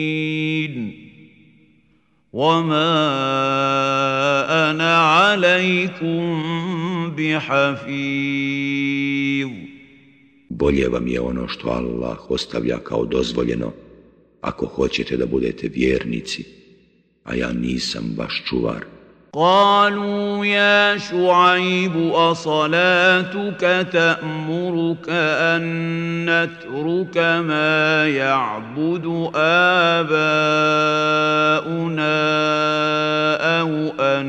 وما أنا عليكم بحفيظ Bolje vam je ono što Allah ostavlja kao dozvoljeno, ako hoćete da budete vjernici, a ja nisam vaš čuvar. قالوا يا شعيب أصلاتك تأمرك أن نترك ما يعبد آباؤنا أو أن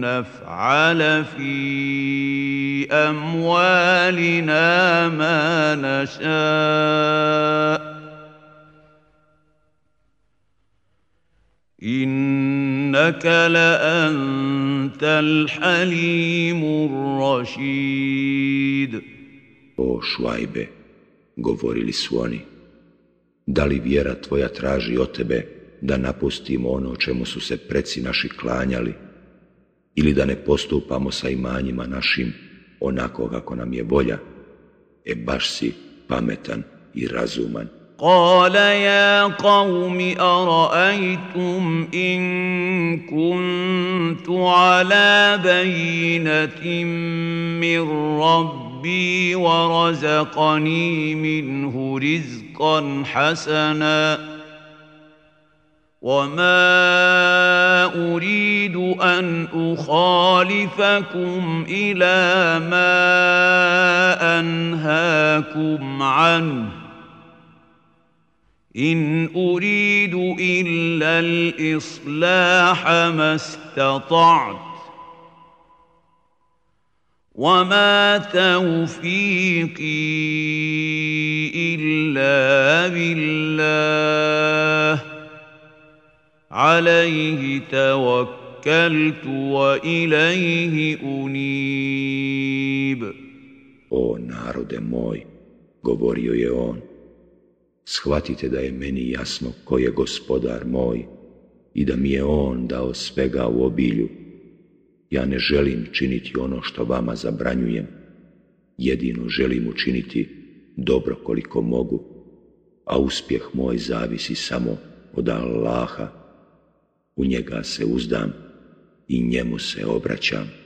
نفعل في أموالنا ما نشاء. إن إنك لأنت الحليم الرشيد O švajbe, govorili su oni, da li vjera tvoja traži od tebe da napustimo ono čemu su se preci naši klanjali ili da ne postupamo sa imanjima našim onako kako nam je volja, e baš si pametan i razuman. قال يا قوم أرأيتم إن كنت على بينة من ربي ورزقني منه رزقا حسنا وما أريد أن أخالفكم إلى ما أنهاكم عنه إن أريد إلا الإصلاح ما استطعت وما توفيقي إلا بالله. عليه توكلت وإليه أنيب. O narode moj, govorio je on, shvatite da je meni jasno ko je gospodar moj i da mi je on dao svega u obilju. Ja ne želim činiti ono što vama zabranjujem, jedino želim učiniti dobro koliko mogu, a uspjeh moj zavisi samo od Allaha. U njega se uzdam i njemu se obraćam.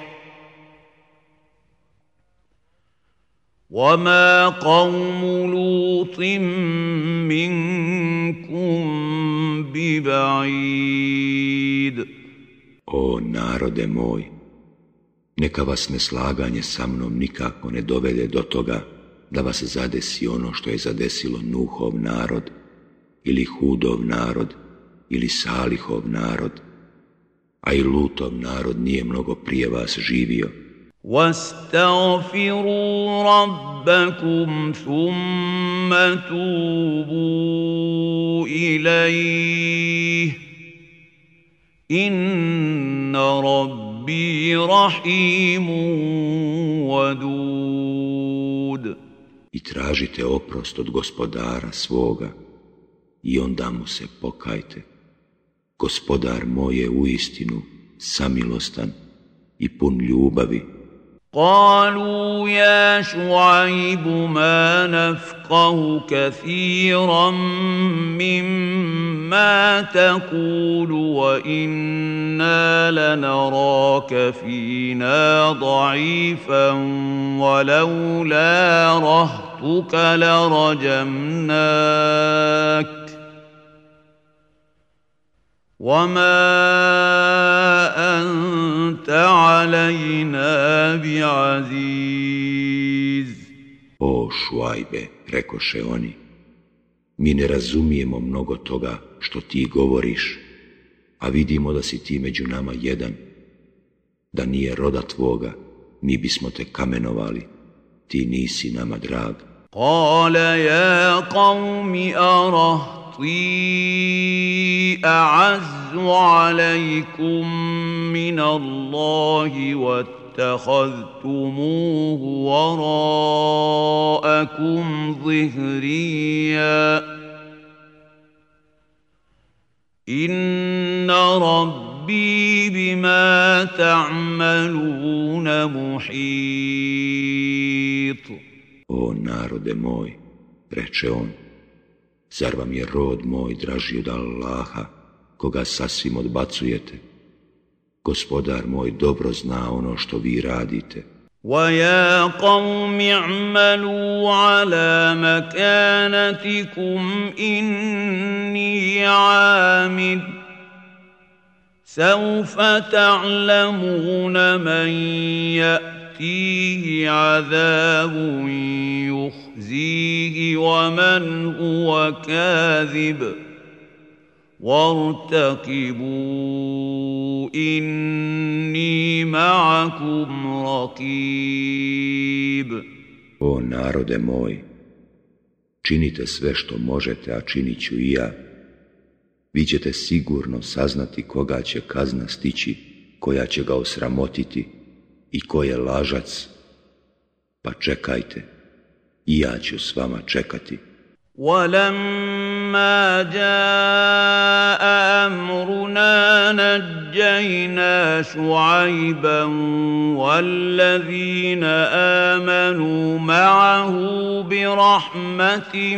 وما قوم لوط منكم ببعيد O narode moj, neka vas neslaganje sa mnom nikako ne dovede do toga da vas zadesi ono što je zadesilo Nuhov narod, ili Hudov narod, ili Salihov narod, a i Lutov narod nije mnogo prije vas živio. واستغفروا ربكم ثم توبوا إليه إن ربي رحيم ودود I tražite oprost od gospodara svoga i onda mu se pokajte. Gospodar moj je u istinu samilostan i pun ljubavi. قالوا يا شعيب ما نفقه كثيرا مما تقول وإنا لنراك فينا ضعيفا ولولا رهتك لرجمناك وما أنت علينا بعزيز O šuajbe, rekoše oni, mi ne razumijemo mnogo toga što ti govoriš, a vidimo da si ti među nama jedan. Da nije roda tvoga, mi bismo te kamenovali, ti nisi nama drag. قال يا قوم أرهطي أعز عليكم من الله واتخذتموه وراءكم ظهريا. إن ربي بما تعملون محيط. O narode moj, reče on, zar vam je rod moj draži od Allaha, koga sasvim odbacujete? Gospodar moj dobro zna ono što vi radite. ويا قوم اعملوا على مكانتكم إني عامل سوف تعلمون من يأتيه عذاب يخزيه ومن هو كاذب وارتقبوا إني معكم رقيب O narode moj, činite sve što možete, a činit ću i ja. Vi ćete sigurno saznati koga će kazna stići, koja će ga osramotiti I ko je lažac. Pa čekajte, i ja ću s vama čekati. ولما جاء امرنا نجينا شعيبا والذين امنوا معه برحمه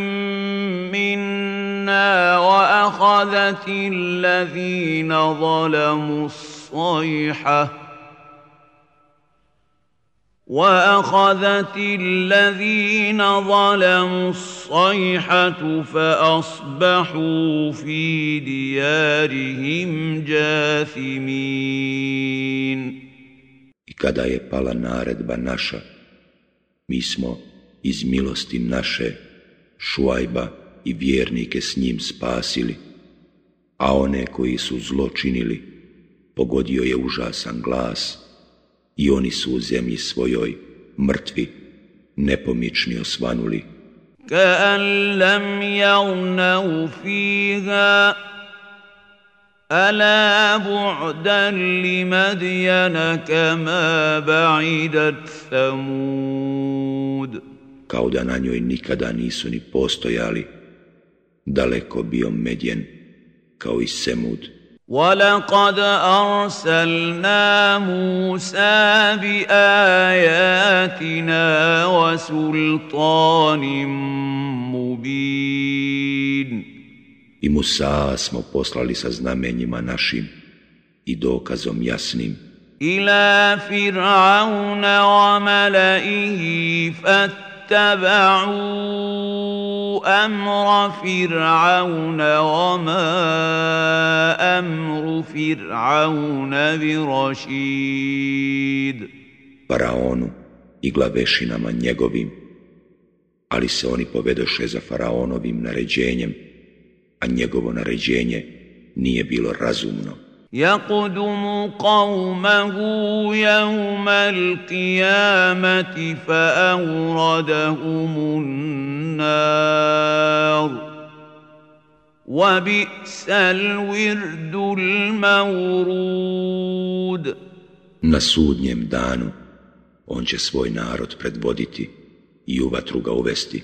منا واخذت الذين ظلموا الصيحه واخذت الذين ظلموا الصيحه فاصبحوا في ديارهم جاثمين I kada je pala naredba naša, mi smo iz milosti naše Šuajba i vjernike s njim spasili, a one koji su zlo činili, pogodio je užasan glas i oni su u zemlji svojoj mrtvi, nepomični osvanuli. كأن لم يغنوا فيها ألا بعدا لمدين كما بعدت ثمود Kao da na njoj nikada nisu ni postojali, daleko bio medjen, kao i Semud. ولقد أرسلنا موسى بآياتنا وسلطان مبين. I Musa smo poslali sa znamenjima našim i dokazom jasnim. إلى فرعون وملئه فاتبعوا اتبعوا امر فرعون وما امر فرعون برشيد faraonu i glavešinama njegovim, ali se oni povedoše za faraonovim naređenjem, a njegovo naređenje nije bilo razumno. يقدم قومه يوم القيامة فأوردهم النار وبئس الورد المورود Na sudnjem danu on će svoj narod predvoditi i u vatru ga uvesti,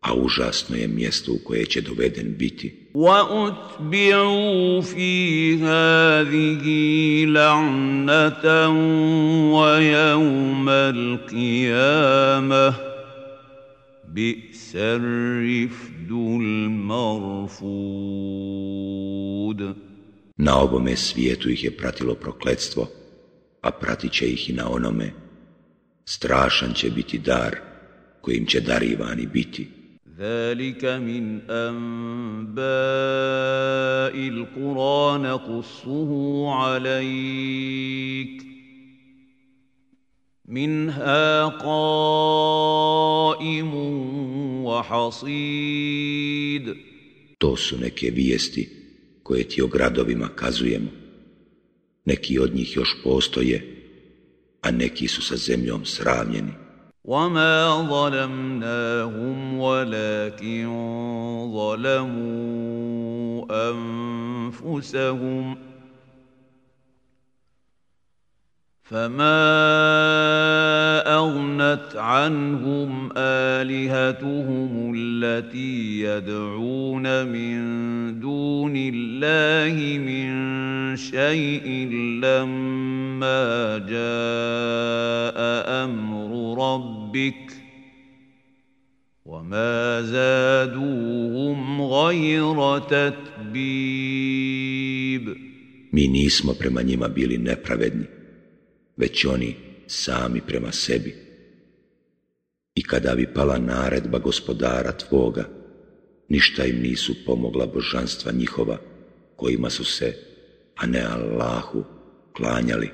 a užasno je mjesto u koje će doveden biti. وَأُتْبِعُوا فِي هَذِهِ لَعْنَةً وَيَوْمَ الْقِيَامَةِ بِئْسَ الرِّفْدُ الْمَرْفُودُ Na ovome svijetu ih je pratilo prokletstvo, a pratit će ih i na onome. Strašan će biti dar kojim će darivani biti. ذلك من أنباء القرى نقصه عليك منها قائم وحصيد To su neke vijesti koje ti o gradovima kazujemo. Neki od njih još postoje, a neki su sa zemljom sravnjeni. وما ظلمناهم ولكن ظلموا انفسهم فما اغنت عنهم الهتهم التي يدعون من دون الله من شيء لما جاء أمر ربك وما زادوهم غير تتبيب. Mi nismo prema njima bili nepravedni, već oni sami prema sebi. I kada bi pala naredba gospodara tvoga, ništa im nisu pomogla božanstva njihova, kojima su se, a ne Allahu, klanjali.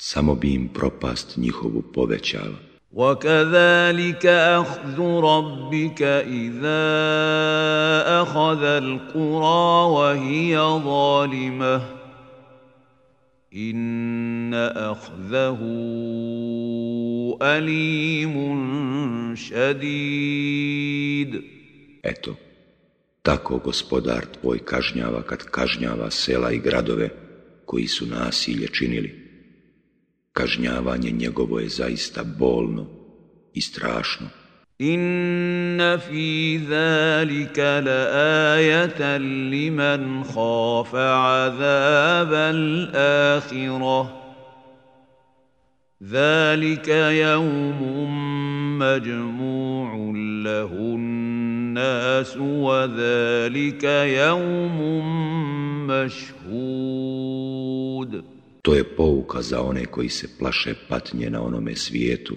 Samo bi im propast njihovu povećala. وكذلك اخذ ربك اذا اخذ القرى وهي ظالمه ان اخذه اليم شديد Eto, tako gospodar tvoj kažnjava kad kažnjava sela i gradove koji su nasilje činili. Kažnjavanje njegovo je zaista bolno i strašno. ان في ذلك لايه لمن خاف عذاب الاخره ذلك يوم مجموع له الناس وذلك يوم مشهود. To je pouka za one koji se plaše patnje na onome svijetu,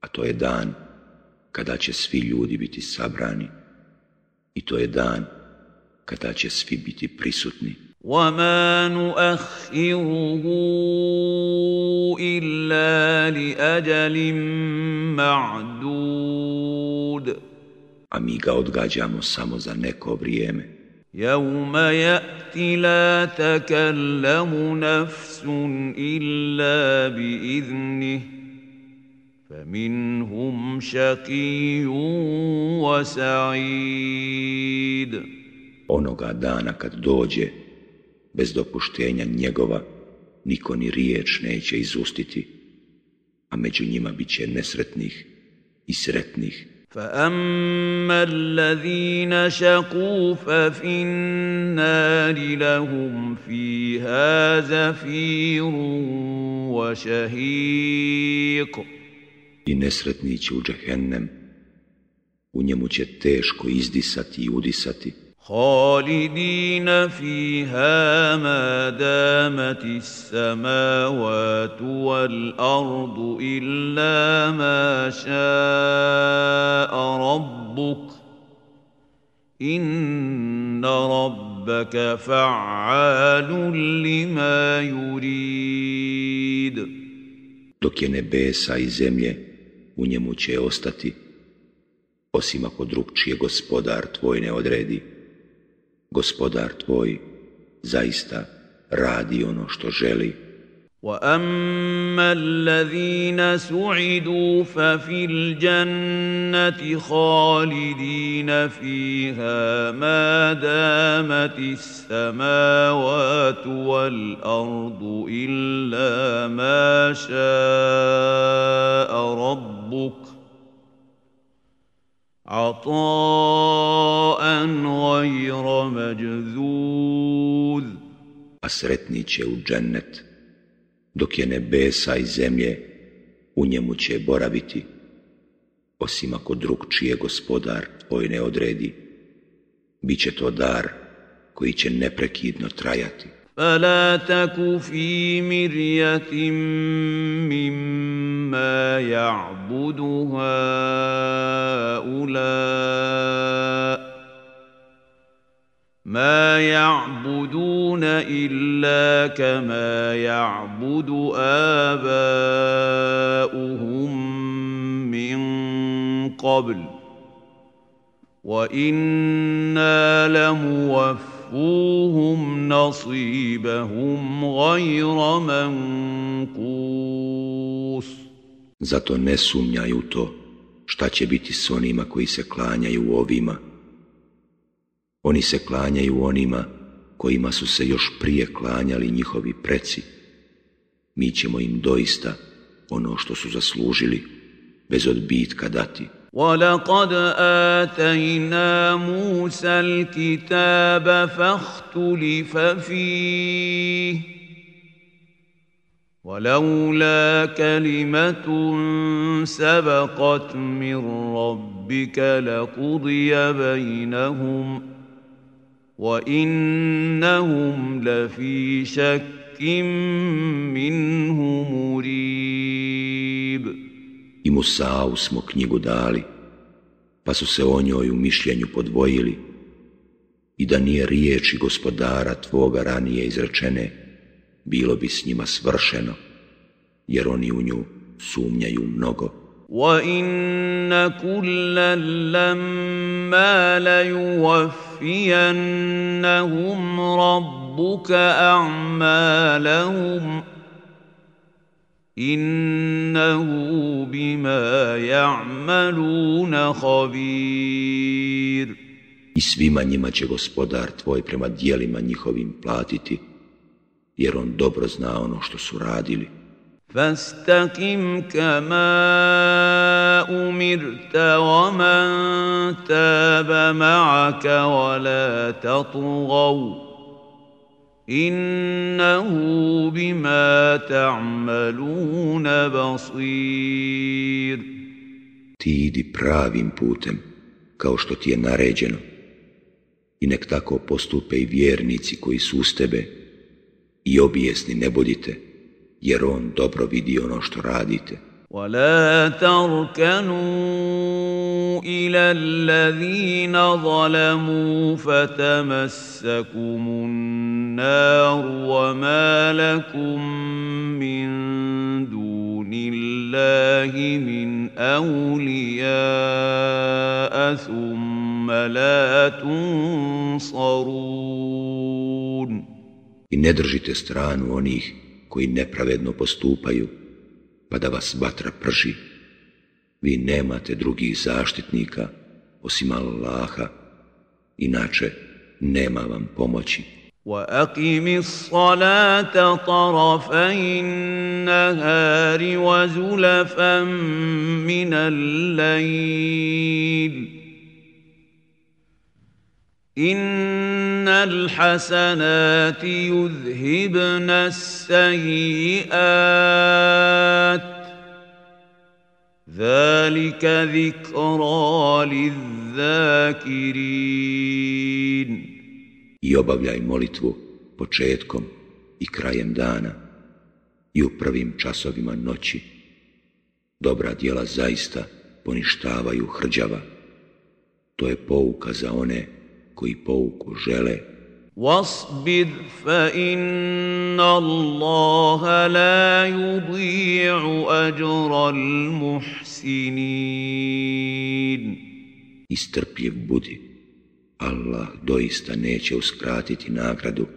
a to je dan kada će svi ljudi biti sabrani i to je dan kada će svi biti prisutni. وما نؤخره الا لاجل معدود A mi ga odgađamo samo za neko vrijeme. يوم ياتي لا تكلم نفس الا باذنه فمنهم شقي وسعيد Onoga dana kad dođe, bez dopuštenja njegova, niko ni riječ neće izustiti, a među njima bit će nesretnih i sretnih. فاما الذين شقوا ففي النار لهم فيها زفير وشهيق I nesretni će u džehennem, u njemu će teško izdisati i udisati, خالدين فيها ما دامت السماوات والارض الا ما شاء ربك ان ربك فعال لما يريد dok je nebesa i zemlje u njemu će ostati osim ako drugčije gospodar tvoj ne odredi gospodar tvoj zaista radi ono što želi. واما الذين سعدوا ففي الجنه خالدين فيها ما دامت السماوات والارض الا ما شاء ربك عطاء غير مجذوذ. Sretni će u dok je nebesa i zemlje, u njemu će boraviti, osim ako drug čije gospodar tvoj ne odredi, bit će to dar koji će neprekidno trajati. فلا تك في مريه مما يعبد هؤلاء ما يعبدون الا كما يعبد اباؤهم من قبل وأنا لموفون وَوَفُّوهُمْ نَصِيبَهُمْ غَيْرَ مَنْقُوسٍ Zato ne sumnjaju to šta će biti s onima koji se klanjaju ovima. Oni se klanjaju onima kojima su se još prije klanjali njihovi preci. Mi ćemo im doista ono što su zaslužili bez odbitka dati. ولقد اتينا موسى الكتاب فاختلف فيه ولولا كلمه سبقت من ربك لقضي بينهم وانهم لفي شك منه مريب i Musa'u smo knjigu dali, pa su se o njoj u mišljenju podvojili i da nije riječi gospodara tvoga ranije izrečene, bilo bi s njima svršeno, jer oni u nju sumnjaju mnogo. وَإِنَّ كُلًّا لَمَّا لَيُوَفِّيَنَّهُمْ رَبُّكَ أَعْمَالَهُمْ innahu bima ya'maluna khabir I svima njima će gospodar tvoj prema dijelima njihovim platiti, jer on dobro zna ono što su radili. فاستقم كما أمرت ومن تاب معك ولا تطغوا innahu bima ta'maluna basir Ti idi pravim putem kao što ti je naređeno i nek tako postupe i vjernici koji su uz tebe i obijesni ne budite Jer on dobro vidi ono što radite. ولا تركنوا إلى الذين ظلموا فتمسكم النار وما لكم من دون الله من اولياء ثم لا تنصرون. I ne držite stranu onih koji nepravedno postupaju pa da vas vatra prži. Vi nemate drugih zaštitnika osim Allaha, inače nema vam pomoći. وَأَقِمِ الصَّلَاةَ طَرَفَيِ النَّهَارِ وَزُلَفًا مِنَ اللَّيْلِ إِنَّ الْحَسَنَاتِ يُذْهِبْنَ السَّيِّئَاتِ ذلك ذكرى للذاكرين I obavljaj molitvu početkom i krajem dana i u prvim časovima noći. Dobra djela zaista poništavaju hrđava. To je pouka za one koji pouku žele. واصبر فإن الله لا يضيع أجر المحسنين Istrpljiv budi. Allah doista neće uskratiti nagradu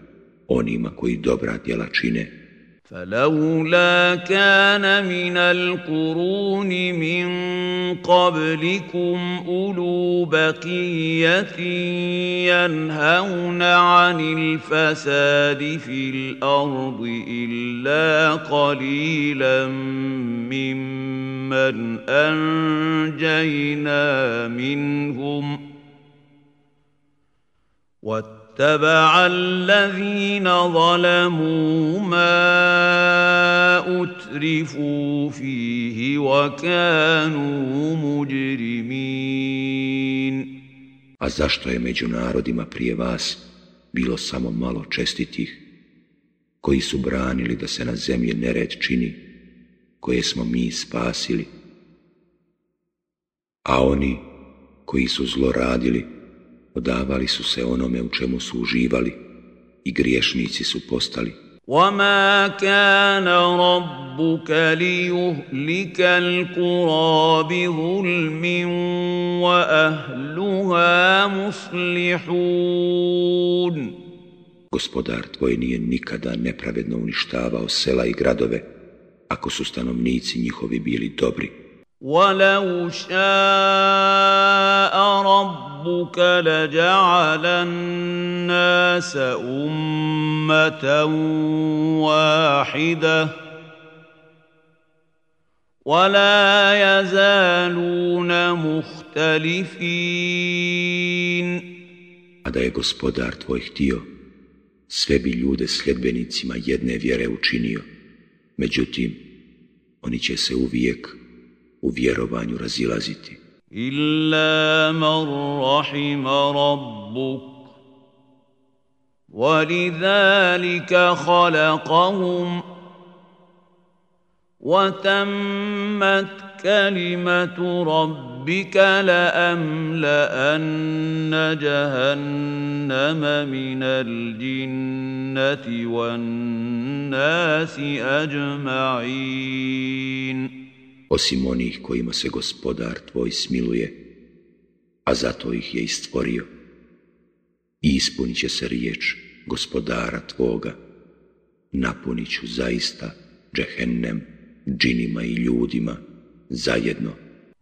onima koji dobra djela čine. فلولا كان من القرون من قبلكم أولو بقية ينهون عن الفساد في الأرض إلا قليلا ممن أنجينا منهم. واتبع الذين ظلموا ما اترفوا فيه وكانوا مجرمين A zašto je među narodima prije vas bilo samo malo čestitih, koji su branili da se na zemlji nered čini, koje smo mi spasili, a oni koji su zloradili, odavali su se onome u čemu su uživali i griješnici su postali. وما كان ربك ليهلك القرى بظلم واهلها مصلحون Gospodar tvoj nije nikada nepravedno uništavao sela i gradove, ako su stanovnici njihovi bili dobri. ولو شاء ربك لجعل الناس امه واحدة ولا يزالون مختلفين A da je gospodar tvoj htio, sve bi ljude sljedbenicima jedne vjere učinio. Međutim, oni će se uvijek u vjerovanju razilaziti. Illa man rahima rabbuk ولذلك خلقهم وتمت كلمة ربك لأملأن جهنم من الجنة والناس أجمعين osim onih kojima se gospodar tvoj smiluje, a zato ih je istvorio. I ispunit će se riječ gospodara tvoga, napunit ću zaista džehennem, džinima i ljudima zajedno.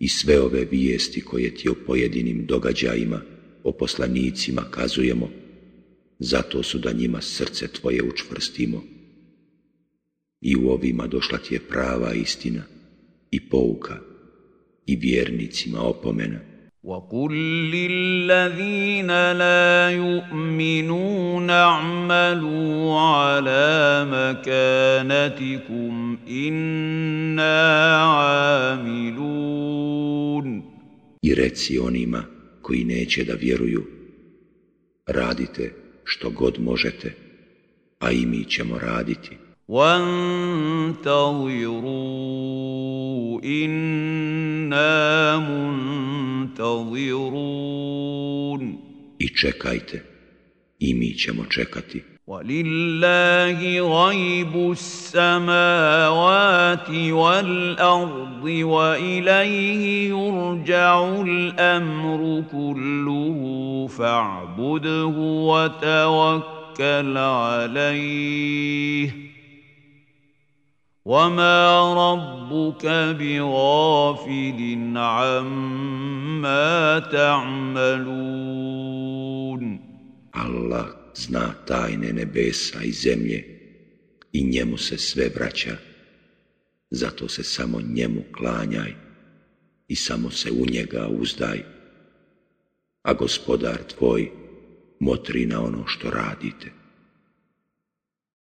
i sve ove vijesti koje ti o pojedinim događajima, o poslanicima kazujemo, zato su da njima srce tvoje učvrstimo. I u ovima došla ti je prava istina i pouka i vjernicima opomena. وقل للذين لا يؤمنون اعملوا على مكانتكم إنا عاملون I reci onima koji neće da vjeruju, radite što god možete, a i mi ćemo raditi. وانتظروا إنا منتظرون I čekajte, i mi ćemo čekati. ولله غيب السماوات والأرض وإليه يرجع الأمر كله فاعبده وتوكل عليه. وما ربك بغافل عما تعملون Allah zna tajne nebesa i zemlje i njemu se sve vraća. Zato se samo njemu klanjaj i samo se u njega uzdaj. A gospodar tvoj motri na ono što radite.